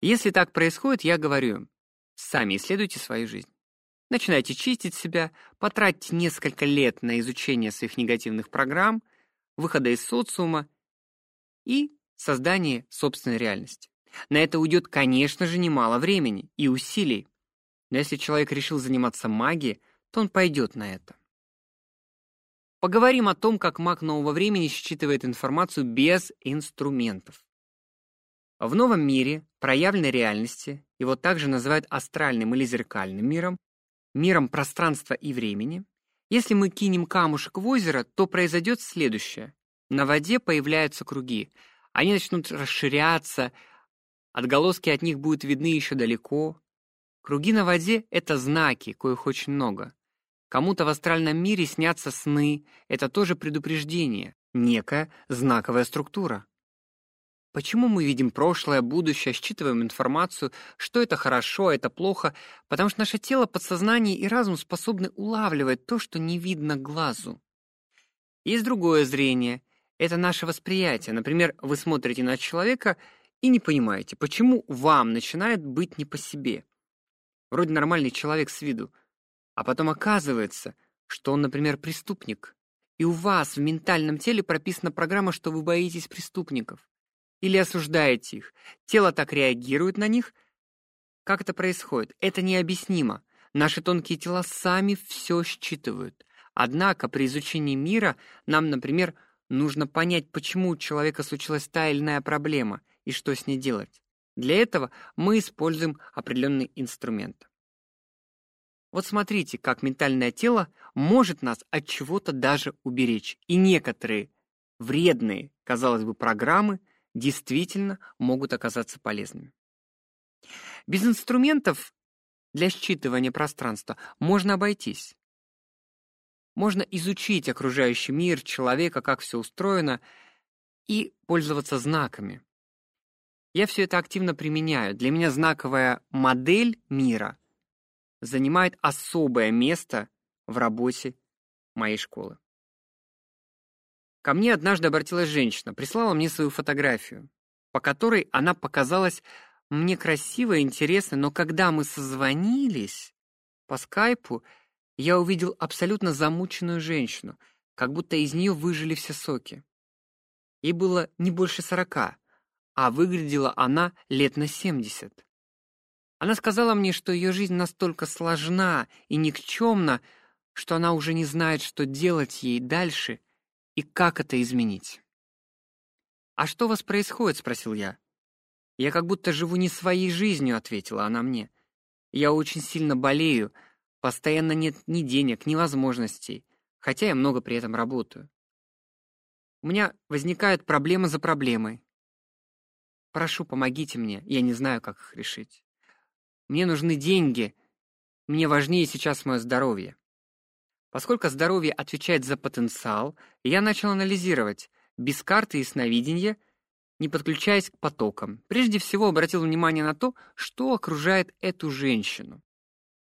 Если так происходит, я говорю, сами исследуйте свою жизнь. Начинайте чистить себя, потратьте несколько лет на изучение своих негативных программ, выхода из социума и создание собственной реальности. На это уйдет, конечно же, немало времени и усилий. Но если человек решил заниматься магией, то он пойдет на это. Поговорим о том, как маг нового времени считывает информацию без инструментов. В новом мире проявленной реальности, его также называют астральным или зеркальным миром, миром пространства и времени, если мы кинем камушек в озеро, то произойдет следующее. На воде появляются круги. Они начнут расширяться, отголоски от них будут видны еще далеко. Круги на воде — это знаки, коих очень много. Кому-то в астральном мире снятся сны, это тоже предупреждение, некая знаковая структура. Почему мы видим прошлое, будущее, считываем информацию, что это хорошо, а это плохо? Потому что наше тело, подсознание и разум способны улавливать то, что не видно глазу. Есть другое зрение. Это наше восприятие. Например, вы смотрите на человека и не понимаете, почему вам начинает быть не по себе. Вроде нормальный человек с виду, а потом оказывается, что он, например, преступник. И у вас в ментальном теле прописана программа, что вы боитесь преступников или осуждаете их. Тело так реагирует на них. Как это происходит? Это необъяснимо. Наши тонкие тела сами все считывают. Однако при изучении мира нам, например, нужно понять, почему у человека случилась та или иная проблема и что с ней делать. Для этого мы используем определенный инструмент. Вот смотрите, как ментальное тело может нас от чего-то даже уберечь. И некоторые вредные, казалось бы, программы действительно могут оказаться полезными. Без инструментов для считывания пространства можно обойтись. Можно изучить окружающий мир, человека, как все устроено, и пользоваться знаками. Я все это активно применяю. Для меня знаковая модель мира занимает особое место в работе моей школы. Ко мне однажды обратилась женщина, прислала мне свою фотографию, по которой она показалась мне красивой и интересной, но когда мы созвонились по скайпу, я увидел абсолютно замученную женщину, как будто из нее выжили все соки. Ей было не больше сорока, а выглядела она лет на семьдесят. Она сказала мне, что ее жизнь настолько сложна и никчемна, что она уже не знает, что делать ей дальше и как это изменить. «А что у вас происходит?» — спросил я. «Я как будто живу не своей жизнью», — ответила она мне. «Я очень сильно болею, постоянно нет ни денег, ни возможностей, хотя я много при этом работаю. У меня возникают проблемы за проблемой. Прошу, помогите мне, я не знаю, как их решить. Мне нужны деньги, мне важнее сейчас мое здоровье. Поскольку здоровье отвечает за потенциал, я начал анализировать, без карты и сновидения, не подключаясь к потокам. Прежде всего обратил внимание на то, что окружает эту женщину.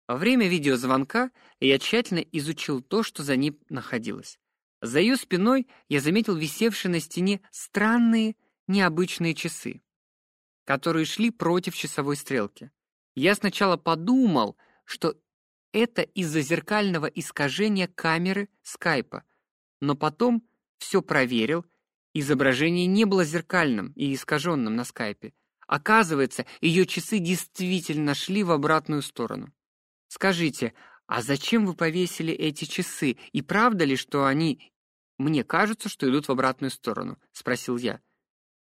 Во время видеозвонка я тщательно изучил то, что за ней находилось. За ее спиной я заметил висевшие на стене странные, необычные часы, которые шли против часовой стрелки. Я сначала подумал, что это из-за зеркального искажения камеры скайпа, но потом все проверил, изображение не было зеркальным и искаженным на скайпе. Оказывается, ее часы действительно шли в обратную сторону. Скажите, а зачем вы повесили эти часы? И правда ли, что они мне кажется, что идут в обратную сторону, спросил я.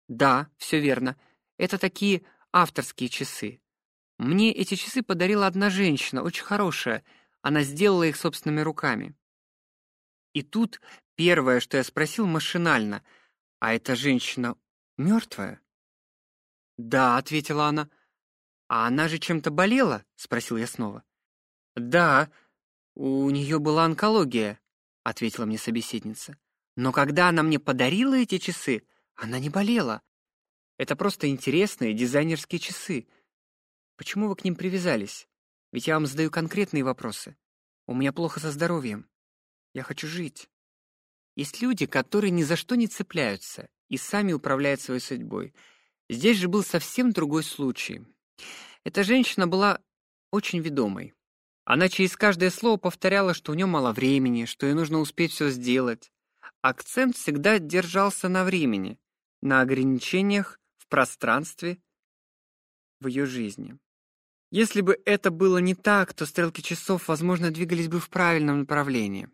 Да, все верно. Это такие авторские часы. Мне эти часы подарила одна женщина, очень хорошая. Она сделала их собственными руками. И тут первое, что я спросил машинально, а эта женщина мертвая? Да, ответила она. А она же чем-то болела? спросил я снова. Да, у нее была онкология, ответила мне собеседница. Но когда она мне подарила эти часы, она не болела. Это просто интересные дизайнерские часы. Почему вы к ним привязались? Ведь я вам задаю конкретные вопросы. У меня плохо со здоровьем. Я хочу жить. Есть люди, которые ни за что не цепляются и сами управляют своей судьбой. Здесь же был совсем другой случай. Эта женщина была очень ведомой. Она через каждое слово повторяла, что у нее мало времени, что ей нужно успеть все сделать. Акцент всегда держался на времени, на ограничениях в пространстве в ее жизни. Если бы это было не так, то стрелки часов, возможно, двигались бы в правильном направлении.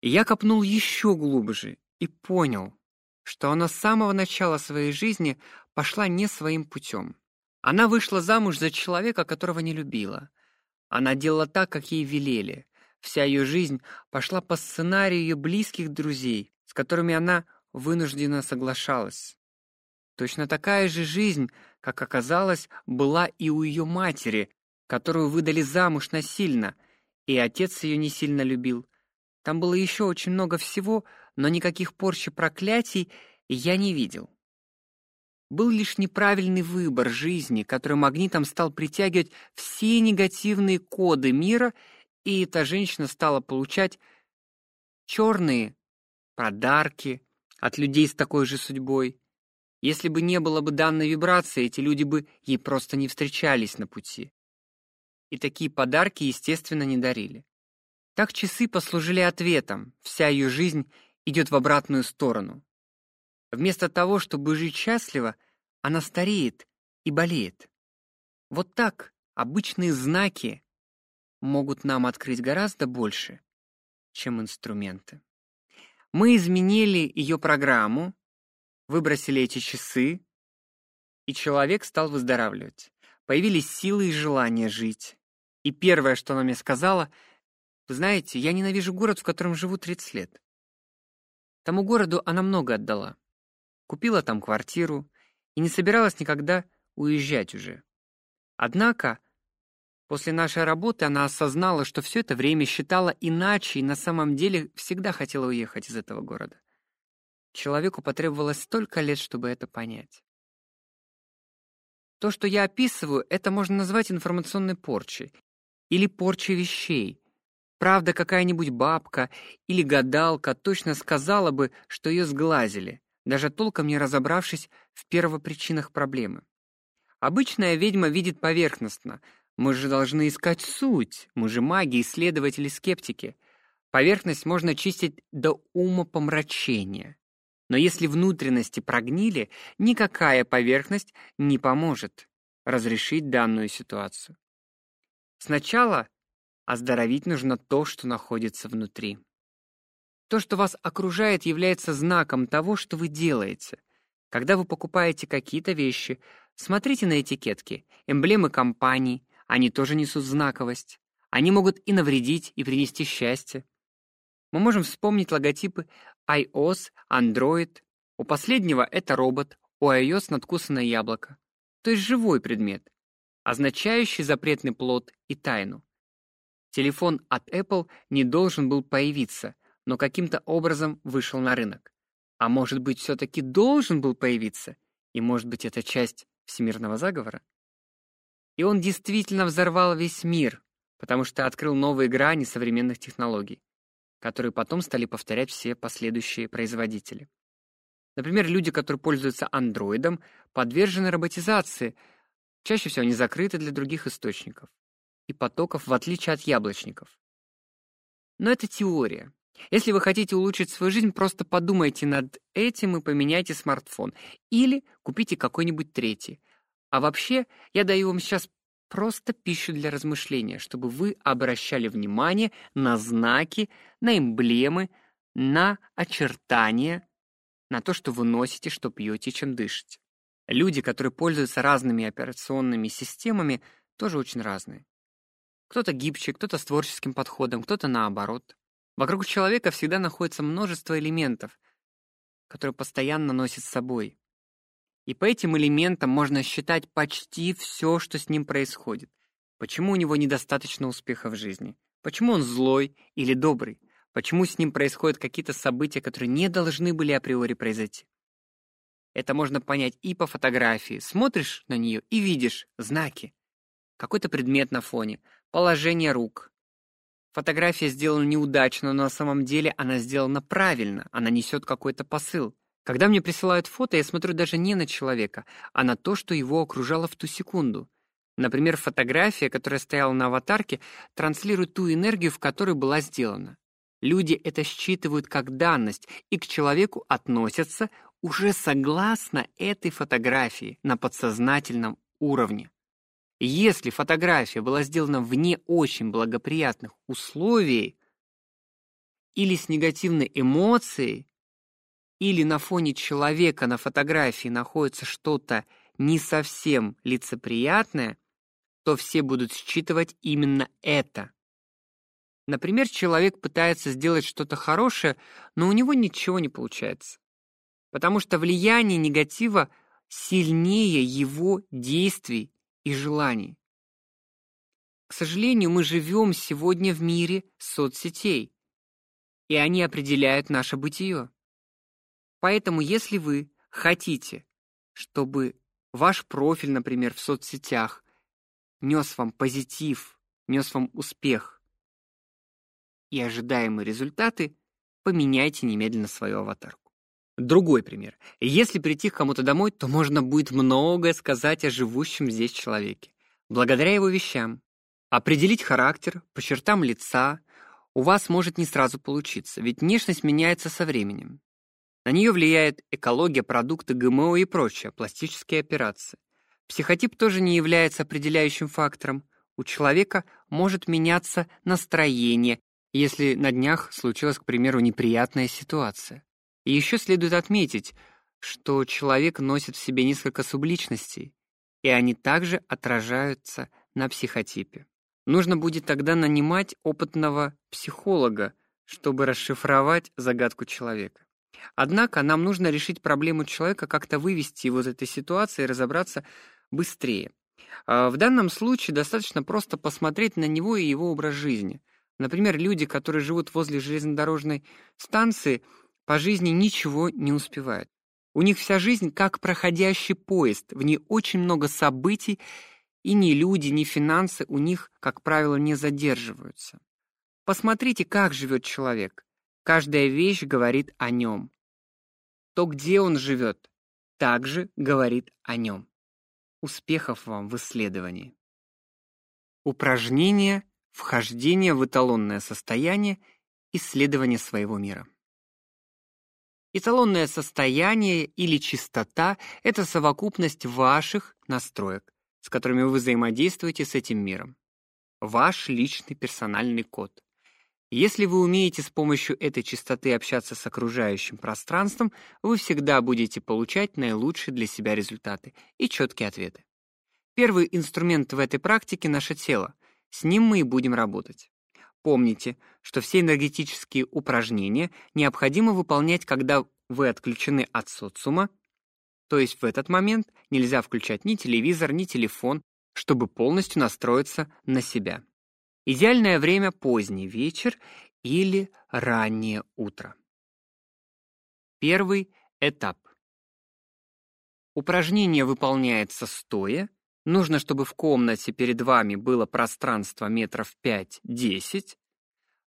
И я копнул еще глубже и понял, что она с самого начала своей жизни пошла не своим путем. Она вышла замуж за человека, которого не любила. Она делала так, как ей велели. Вся ее жизнь пошла по сценарию ее близких друзей, с которыми она вынуждена соглашалась. Точно такая же жизнь, как оказалось, была и у ее матери, которую выдали замуж насильно, и отец ее не сильно любил. Там было еще очень много всего, но никаких порч и проклятий я не видел. Был лишь неправильный выбор жизни, который магнитом стал притягивать все негативные коды мира, и эта женщина стала получать черные подарки от людей с такой же судьбой. Если бы не было бы данной вибрации, эти люди бы ей просто не встречались на пути и такие подарки, естественно, не дарили. Так часы послужили ответом. Вся ее жизнь идет в обратную сторону. Вместо того, чтобы жить счастливо, она стареет и болеет. Вот так обычные знаки могут нам открыть гораздо больше, чем инструменты. Мы изменили ее программу, выбросили эти часы, и человек стал выздоравливать. Появились силы и желание жить. И первое, что она мне сказала, вы знаете, я ненавижу город, в котором живу 30 лет. Тому городу она много отдала. Купила там квартиру и не собиралась никогда уезжать уже. Однако, после нашей работы она осознала, что все это время считала иначе и на самом деле всегда хотела уехать из этого города. Человеку потребовалось столько лет, чтобы это понять. То, что я описываю, это можно назвать информационной порчей, или порча вещей. Правда, какая-нибудь бабка или гадалка точно сказала бы, что ее сглазили, даже толком не разобравшись в первопричинах проблемы. Обычная ведьма видит поверхностно. Мы же должны искать суть. Мы же маги, исследователи, скептики. Поверхность можно чистить до ума помрачения. Но если внутренности прогнили, никакая поверхность не поможет разрешить данную ситуацию. Сначала оздоровить нужно то, что находится внутри. То, что вас окружает, является знаком того, что вы делаете. Когда вы покупаете какие-то вещи, смотрите на этикетки, эмблемы компаний, они тоже несут знаковость. Они могут и навредить, и принести счастье. Мы можем вспомнить логотипы iOS, Android. У последнего это робот, у iOS надкусанное яблоко. То есть живой предмет, означающий запретный плод и тайну. Телефон от Apple не должен был появиться, но каким-то образом вышел на рынок. А может быть, все-таки должен был появиться, и может быть, это часть всемирного заговора? И он действительно взорвал весь мир, потому что открыл новые грани современных технологий, которые потом стали повторять все последующие производители. Например, люди, которые пользуются андроидом, подвержены роботизации, чаще всего они закрыты для других источников и потоков, в отличие от яблочников. Но это теория. Если вы хотите улучшить свою жизнь, просто подумайте над этим и поменяйте смартфон. Или купите какой-нибудь третий. А вообще, я даю вам сейчас просто пищу для размышления, чтобы вы обращали внимание на знаки, на эмблемы, на очертания, на то, что вы носите, что пьете, чем дышите. Люди, которые пользуются разными операционными системами, тоже очень разные. Кто-то гибче, кто-то с творческим подходом, кто-то наоборот. Вокруг человека всегда находится множество элементов, которые постоянно носит с собой. И по этим элементам можно считать почти все, что с ним происходит. Почему у него недостаточно успеха в жизни? Почему он злой или добрый? Почему с ним происходят какие-то события, которые не должны были априори произойти? Это можно понять и по фотографии. Смотришь на нее и видишь знаки. Какой-то предмет на фоне, положение рук, Фотография сделана неудачно, но на самом деле она сделана правильно, она несет какой-то посыл. Когда мне присылают фото, я смотрю даже не на человека, а на то, что его окружало в ту секунду. Например, фотография, которая стояла на аватарке, транслирует ту энергию, в которой была сделана. Люди это считывают как данность и к человеку относятся уже согласно этой фотографии на подсознательном уровне. Если фотография была сделана вне очень благоприятных условий или с негативной эмоцией, или на фоне человека на фотографии находится что-то не совсем лицеприятное, то все будут считывать именно это. Например, человек пытается сделать что-то хорошее, но у него ничего не получается. Потому что влияние негатива сильнее его действий и желаний. К сожалению, мы живем сегодня в мире соцсетей, и они определяют наше бытие. Поэтому, если вы хотите, чтобы ваш профиль, например, в соцсетях нес вам позитив, нес вам успех и ожидаемые результаты, поменяйте немедленно свою аватарку. Другой пример. Если прийти к кому-то домой, то можно будет многое сказать о живущем здесь человеке. Благодаря его вещам. Определить характер по чертам лица у вас может не сразу получиться, ведь внешность меняется со временем. На нее влияет экология, продукты, ГМО и прочее, пластические операции. Психотип тоже не является определяющим фактором. У человека может меняться настроение, если на днях случилась, к примеру, неприятная ситуация. И еще следует отметить, что человек носит в себе несколько субличностей, и они также отражаются на психотипе. Нужно будет тогда нанимать опытного психолога, чтобы расшифровать загадку человека. Однако нам нужно решить проблему человека, как-то вывести его из этой ситуации и разобраться быстрее. А в данном случае достаточно просто посмотреть на него и его образ жизни. Например, люди, которые живут возле железнодорожной станции, по жизни ничего не успевают. У них вся жизнь как проходящий поезд, в ней очень много событий, и ни люди, ни финансы у них, как правило, не задерживаются. Посмотрите, как живет человек. Каждая вещь говорит о нем. То, где он живет, также говорит о нем. Успехов вам в исследовании. упражнение, вхождение в эталонное состояние, исследование своего мира. Эталонное состояние или чистота — это совокупность ваших настроек, с которыми вы взаимодействуете с этим миром. Ваш личный персональный код. Если вы умеете с помощью этой чистоты общаться с окружающим пространством, вы всегда будете получать наилучшие для себя результаты и четкие ответы. Первый инструмент в этой практике — наше тело. С ним мы и будем работать. Помните, что все энергетические упражнения необходимо выполнять, когда вы отключены от социума, то есть в этот момент нельзя включать ни телевизор, ни телефон, чтобы полностью настроиться на себя. Идеальное время поздний вечер или раннее утро. Первый этап. Упражнение выполняется стоя, Нужно, чтобы в комнате перед вами было пространство метров 5-10.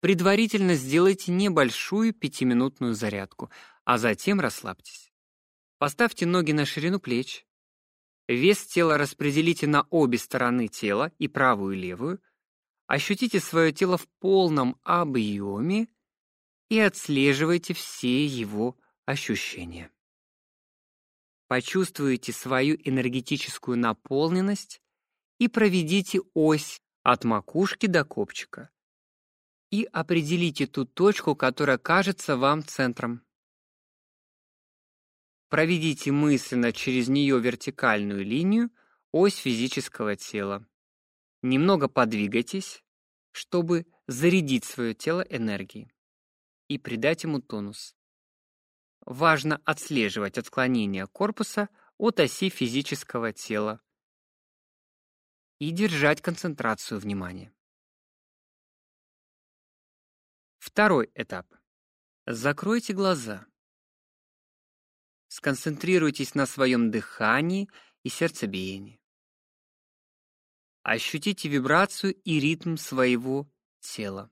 Предварительно сделайте небольшую пятиминутную зарядку, а затем расслабьтесь. Поставьте ноги на ширину плеч. Вес тела распределите на обе стороны тела, и правую, и левую. Ощутите свое тело в полном объеме и отслеживайте все его ощущения. Почувствуйте свою энергетическую наполненность и проведите ось от макушки до копчика. И определите ту точку, которая кажется вам центром. Проведите мысленно через нее вертикальную линию, ось физического тела. Немного подвигайтесь, чтобы зарядить свое тело энергией и придать ему тонус важно отслеживать отклонение корпуса от оси физического тела и держать концентрацию внимания. Второй этап. Закройте глаза. Сконцентрируйтесь на своем дыхании и сердцебиении. Ощутите вибрацию и ритм своего тела.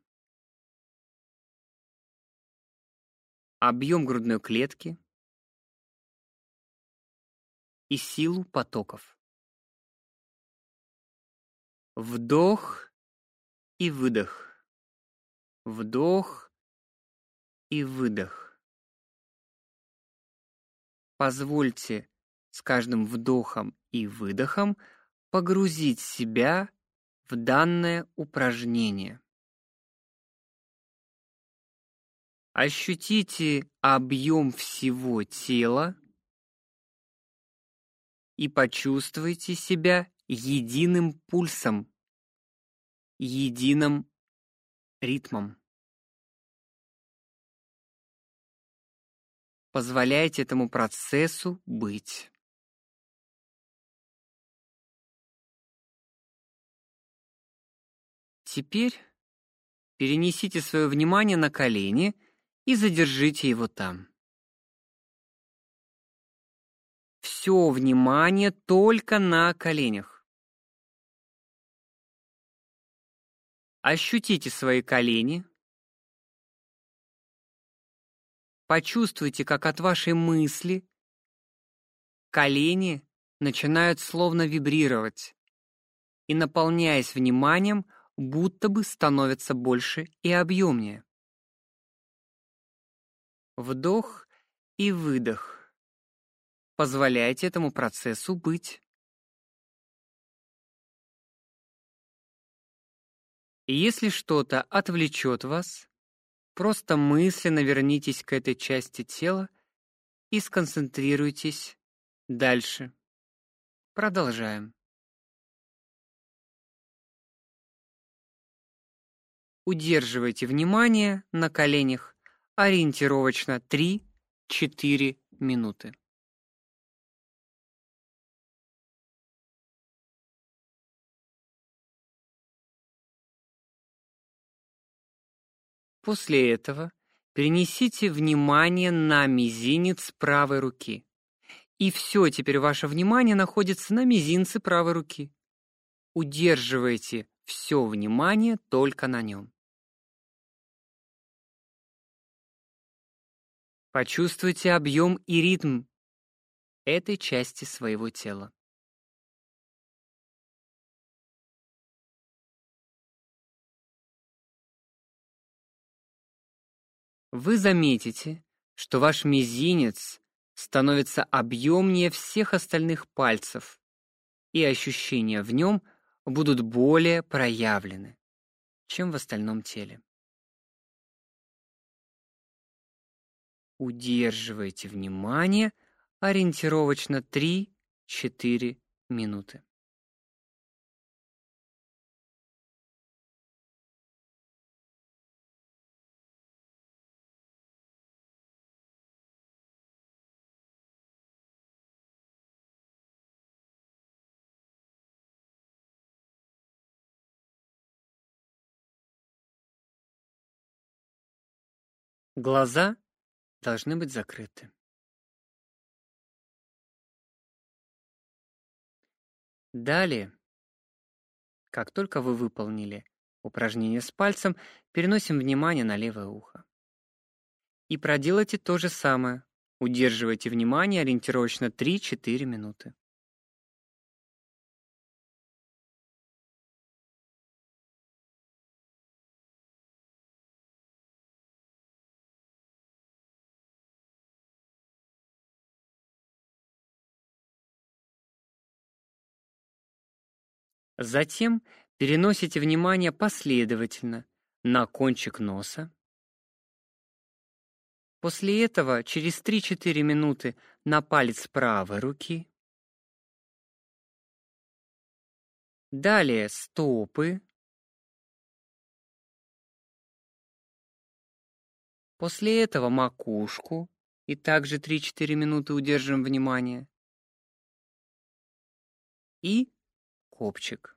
объем грудной клетки и силу потоков. Вдох и выдох. Вдох и выдох. Позвольте с каждым вдохом и выдохом погрузить себя в данное упражнение. Ощутите объем всего тела и почувствуйте себя единым пульсом, единым ритмом. Позволяйте этому процессу быть. Теперь перенесите свое внимание на колени и задержите его там. Все внимание только на коленях. Ощутите свои колени. Почувствуйте, как от вашей мысли колени начинают словно вибрировать и, наполняясь вниманием, будто бы становятся больше и объемнее. Вдох и выдох. Позволяйте этому процессу быть. Если что-то отвлечет вас, просто мысленно вернитесь к этой части тела и сконцентрируйтесь дальше. Продолжаем. Удерживайте внимание на коленях ориентировочно 3-4 минуты. После этого перенесите внимание на мизинец правой руки. И все, теперь ваше внимание находится на мизинце правой руки. Удерживайте все внимание только на нем. Почувствуйте объем и ритм этой части своего тела. Вы заметите, что ваш мизинец становится объемнее всех остальных пальцев, и ощущения в нем будут более проявлены, чем в остальном теле. Удерживайте внимание ориентировочно 3-4 минуты. Глаза должны быть закрыты. Далее, как только вы выполнили упражнение с пальцем, переносим внимание на левое ухо. И проделайте то же самое. Удерживайте внимание ориентировочно 3-4 минуты. Затем переносите внимание последовательно на кончик носа. После этого через 3-4 минуты на палец правой руки. Далее стопы. После этого макушку и также 3-4 минуты удерживаем внимание. И копчик.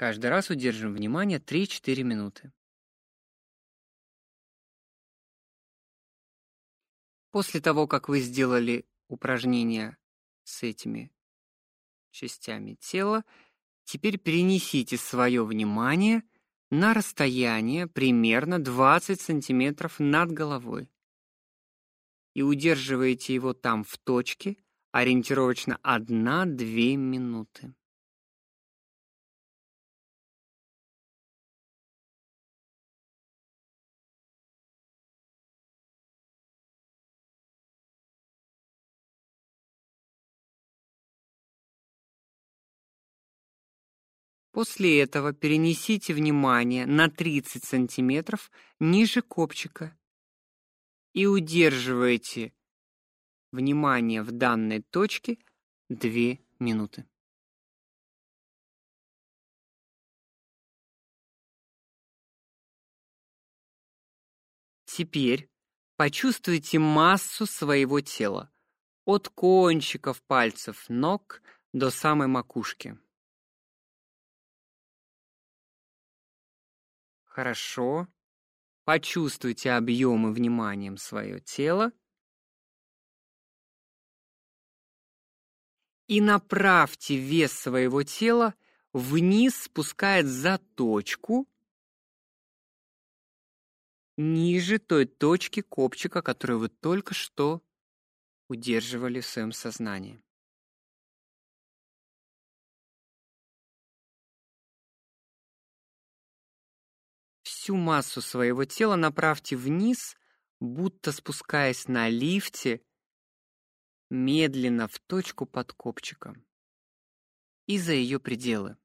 Каждый раз удерживаем внимание 3-4 минуты. После того, как вы сделали упражнение с этими частями тела, теперь перенесите свое внимание на расстояние примерно 20 сантиметров над головой и удерживаете его там в точке ориентировочно 1-2 минуты. После этого перенесите внимание на 30 сантиметров ниже копчика и удерживайте внимание в данной точке 2 минуты. Теперь почувствуйте массу своего тела от кончиков пальцев ног до самой макушки. Хорошо. Почувствуйте объемы вниманием свое тело. И направьте вес своего тела вниз, спускаясь за точку, ниже той точки копчика, которую вы только что удерживали в своем сознании. Всю массу своего тела направьте вниз, будто спускаясь на лифте, медленно в точку под копчиком и за ее пределы.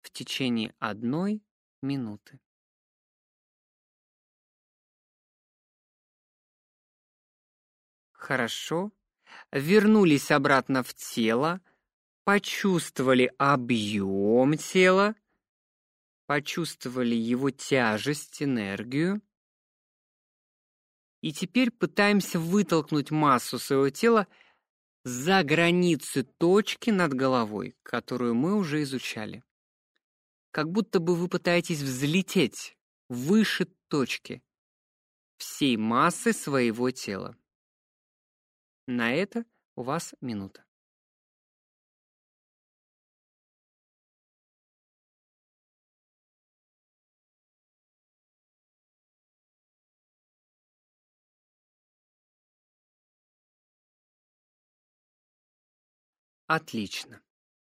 В течение одной минуты. Хорошо. Вернулись обратно в тело, почувствовали объем тела, почувствовали его тяжесть, энергию. И теперь пытаемся вытолкнуть массу своего тела за границы точки над головой, которую мы уже изучали. Как будто бы вы пытаетесь взлететь выше точки всей массы своего тела. На это у вас минута. Отлично.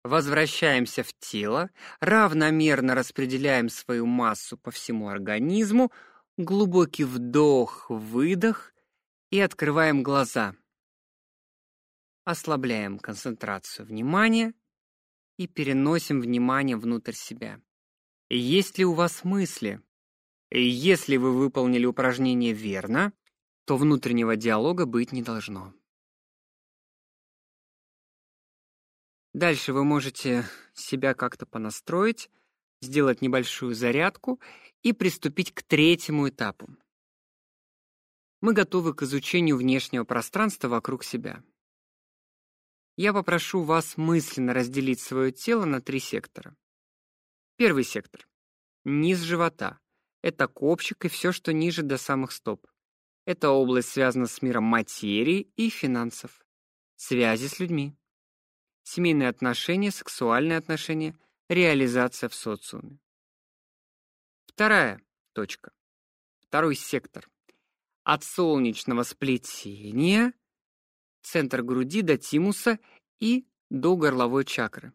Возвращаемся в тело, равномерно распределяем свою массу по всему организму, глубокий вдох, выдох и открываем глаза. Ослабляем концентрацию внимания и переносим внимание внутрь себя. Есть ли у вас мысли? Если вы выполнили упражнение верно, то внутреннего диалога быть не должно. Дальше вы можете себя как-то понастроить, сделать небольшую зарядку и приступить к третьему этапу. Мы готовы к изучению внешнего пространства вокруг себя. Я попрошу вас мысленно разделить свое тело на три сектора. Первый сектор низ живота. Это копчик и все, что ниже до самых стоп. Эта область связана с миром материи и финансов, связи с людьми семейные отношения, сексуальные отношения, реализация в социуме. Вторая точка. Второй сектор. От солнечного сплетения, центр груди до тимуса и до горловой чакры.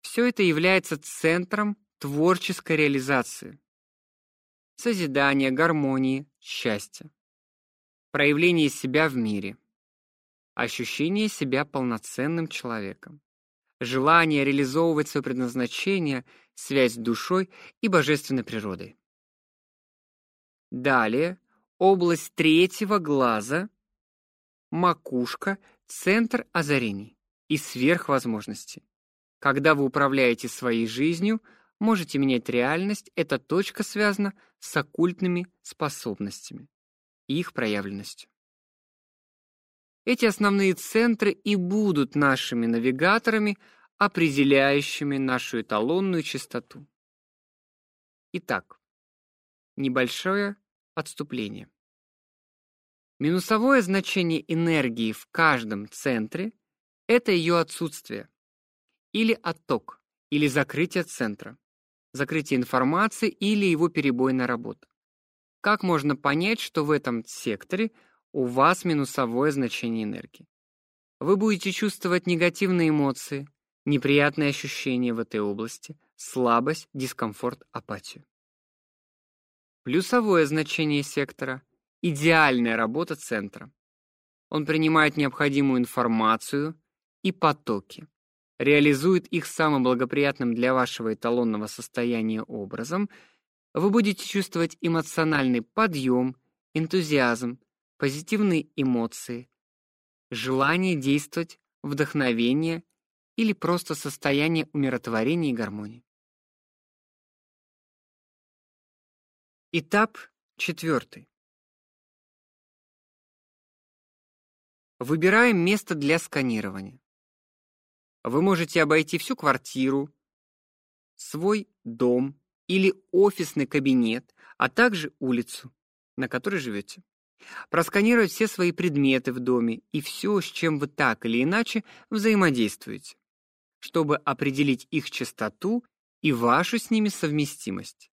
Все это является центром творческой реализации, созидания, гармонии, счастья, проявления себя в мире ощущение себя полноценным человеком, желание реализовывать свое предназначение, связь с душой и божественной природой. Далее область третьего глаза, макушка, центр озарений и сверхвозможностей. Когда вы управляете своей жизнью, можете менять реальность, эта точка связана с оккультными способностями и их проявленностью. Эти основные центры и будут нашими навигаторами, определяющими нашу эталонную частоту. Итак, небольшое отступление. Минусовое значение энергии в каждом центре это ее отсутствие или отток, или закрытие центра, закрытие информации или его перебойная работа. Как можно понять, что в этом секторе у вас минусовое значение энергии. Вы будете чувствовать негативные эмоции, неприятные ощущения в этой области, слабость, дискомфорт, апатию. Плюсовое значение сектора идеальная работа центра. Он принимает необходимую информацию и потоки, реализует их самым благоприятным для вашего эталонного состояния образом. Вы будете чувствовать эмоциональный подъем, энтузиазм, позитивные эмоции, желание действовать, вдохновение или просто состояние умиротворения и гармонии. Этап четвертый. Выбираем место для сканирования. Вы можете обойти всю квартиру, свой дом или офисный кабинет, а также улицу, на которой живете просканировать все свои предметы в доме и все, с чем вы так или иначе взаимодействуете, чтобы определить их частоту и вашу с ними совместимость.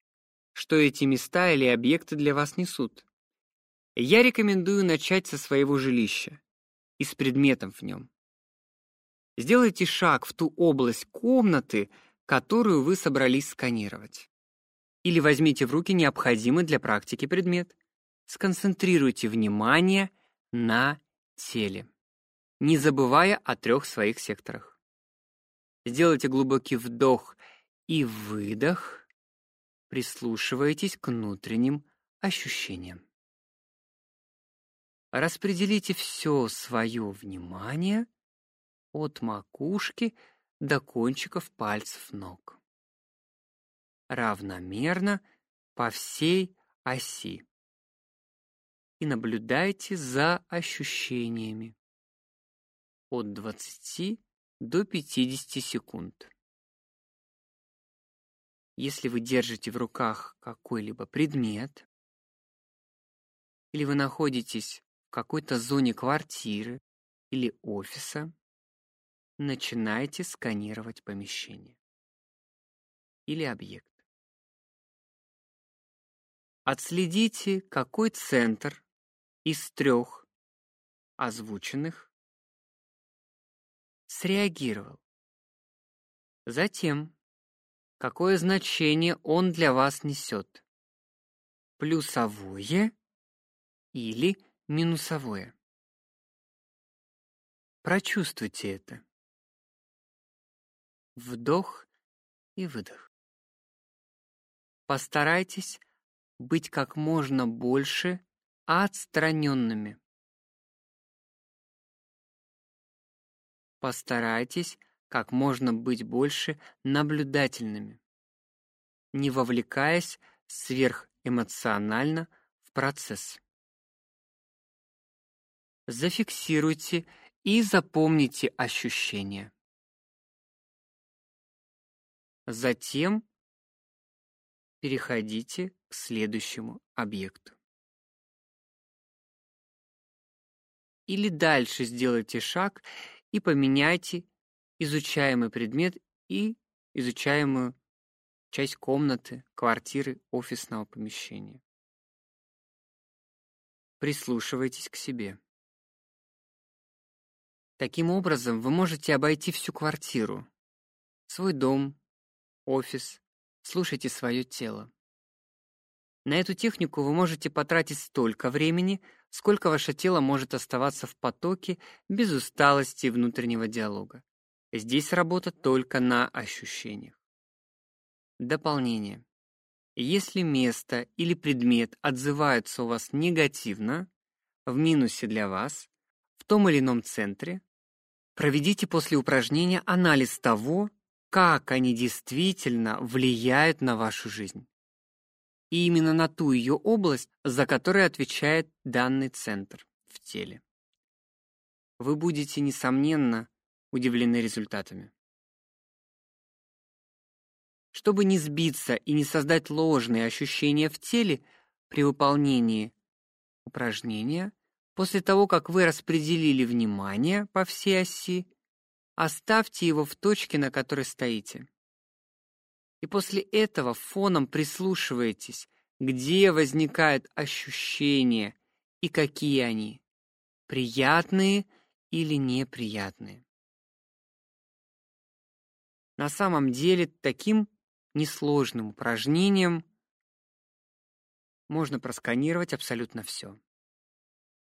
Что эти места или объекты для вас несут? Я рекомендую начать со своего жилища и с предметов в нем. Сделайте шаг в ту область комнаты, которую вы собрались сканировать. Или возьмите в руки необходимый для практики предмет сконцентрируйте внимание на теле, не забывая о трех своих секторах. Сделайте глубокий вдох и выдох, прислушивайтесь к внутренним ощущениям. Распределите все свое внимание от макушки до кончиков пальцев ног. Равномерно по всей оси и наблюдайте за ощущениями. От 20 до 50 секунд. Если вы держите в руках какой-либо предмет, или вы находитесь в какой-то зоне квартиры или офиса, начинайте сканировать помещение или объект. Отследите, какой центр из трех озвученных среагировал. Затем, какое значение он для вас несет? Плюсовое или минусовое? Прочувствуйте это. Вдох и выдох. Постарайтесь быть как можно больше отстраненными. Постарайтесь как можно быть больше наблюдательными, не вовлекаясь сверхэмоционально в процесс. Зафиксируйте и запомните ощущения. Затем переходите к следующему объекту. Или дальше сделайте шаг и поменяйте изучаемый предмет и изучаемую часть комнаты, квартиры, офисного помещения. Прислушивайтесь к себе. Таким образом, вы можете обойти всю квартиру, свой дом, офис, слушайте свое тело. На эту технику вы можете потратить столько времени, сколько ваше тело может оставаться в потоке без усталости и внутреннего диалога. Здесь работа только на ощущениях. Дополнение. Если место или предмет отзываются у вас негативно, в минусе для вас, в том или ином центре, проведите после упражнения анализ того, как они действительно влияют на вашу жизнь. И именно на ту ее область, за которую отвечает данный центр в теле. Вы будете, несомненно, удивлены результатами. Чтобы не сбиться и не создать ложные ощущения в теле при выполнении упражнения, после того, как вы распределили внимание по всей оси, Оставьте его в точке, на которой стоите. И после этого фоном прислушивайтесь, где возникают ощущения и какие они, приятные или неприятные. На самом деле таким несложным упражнением можно просканировать абсолютно все.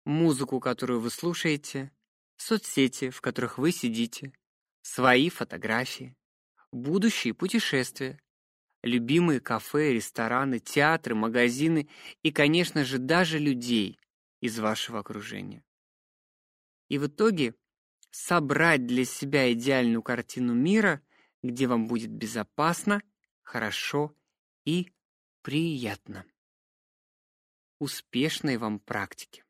Музыку, которую вы слушаете, соцсети, в которых вы сидите, свои фотографии, будущие путешествия, любимые кафе, рестораны, театры, магазины и, конечно же, даже людей из вашего окружения. И в итоге собрать для себя идеальную картину мира, где вам будет безопасно, хорошо и приятно. Успешной вам практики!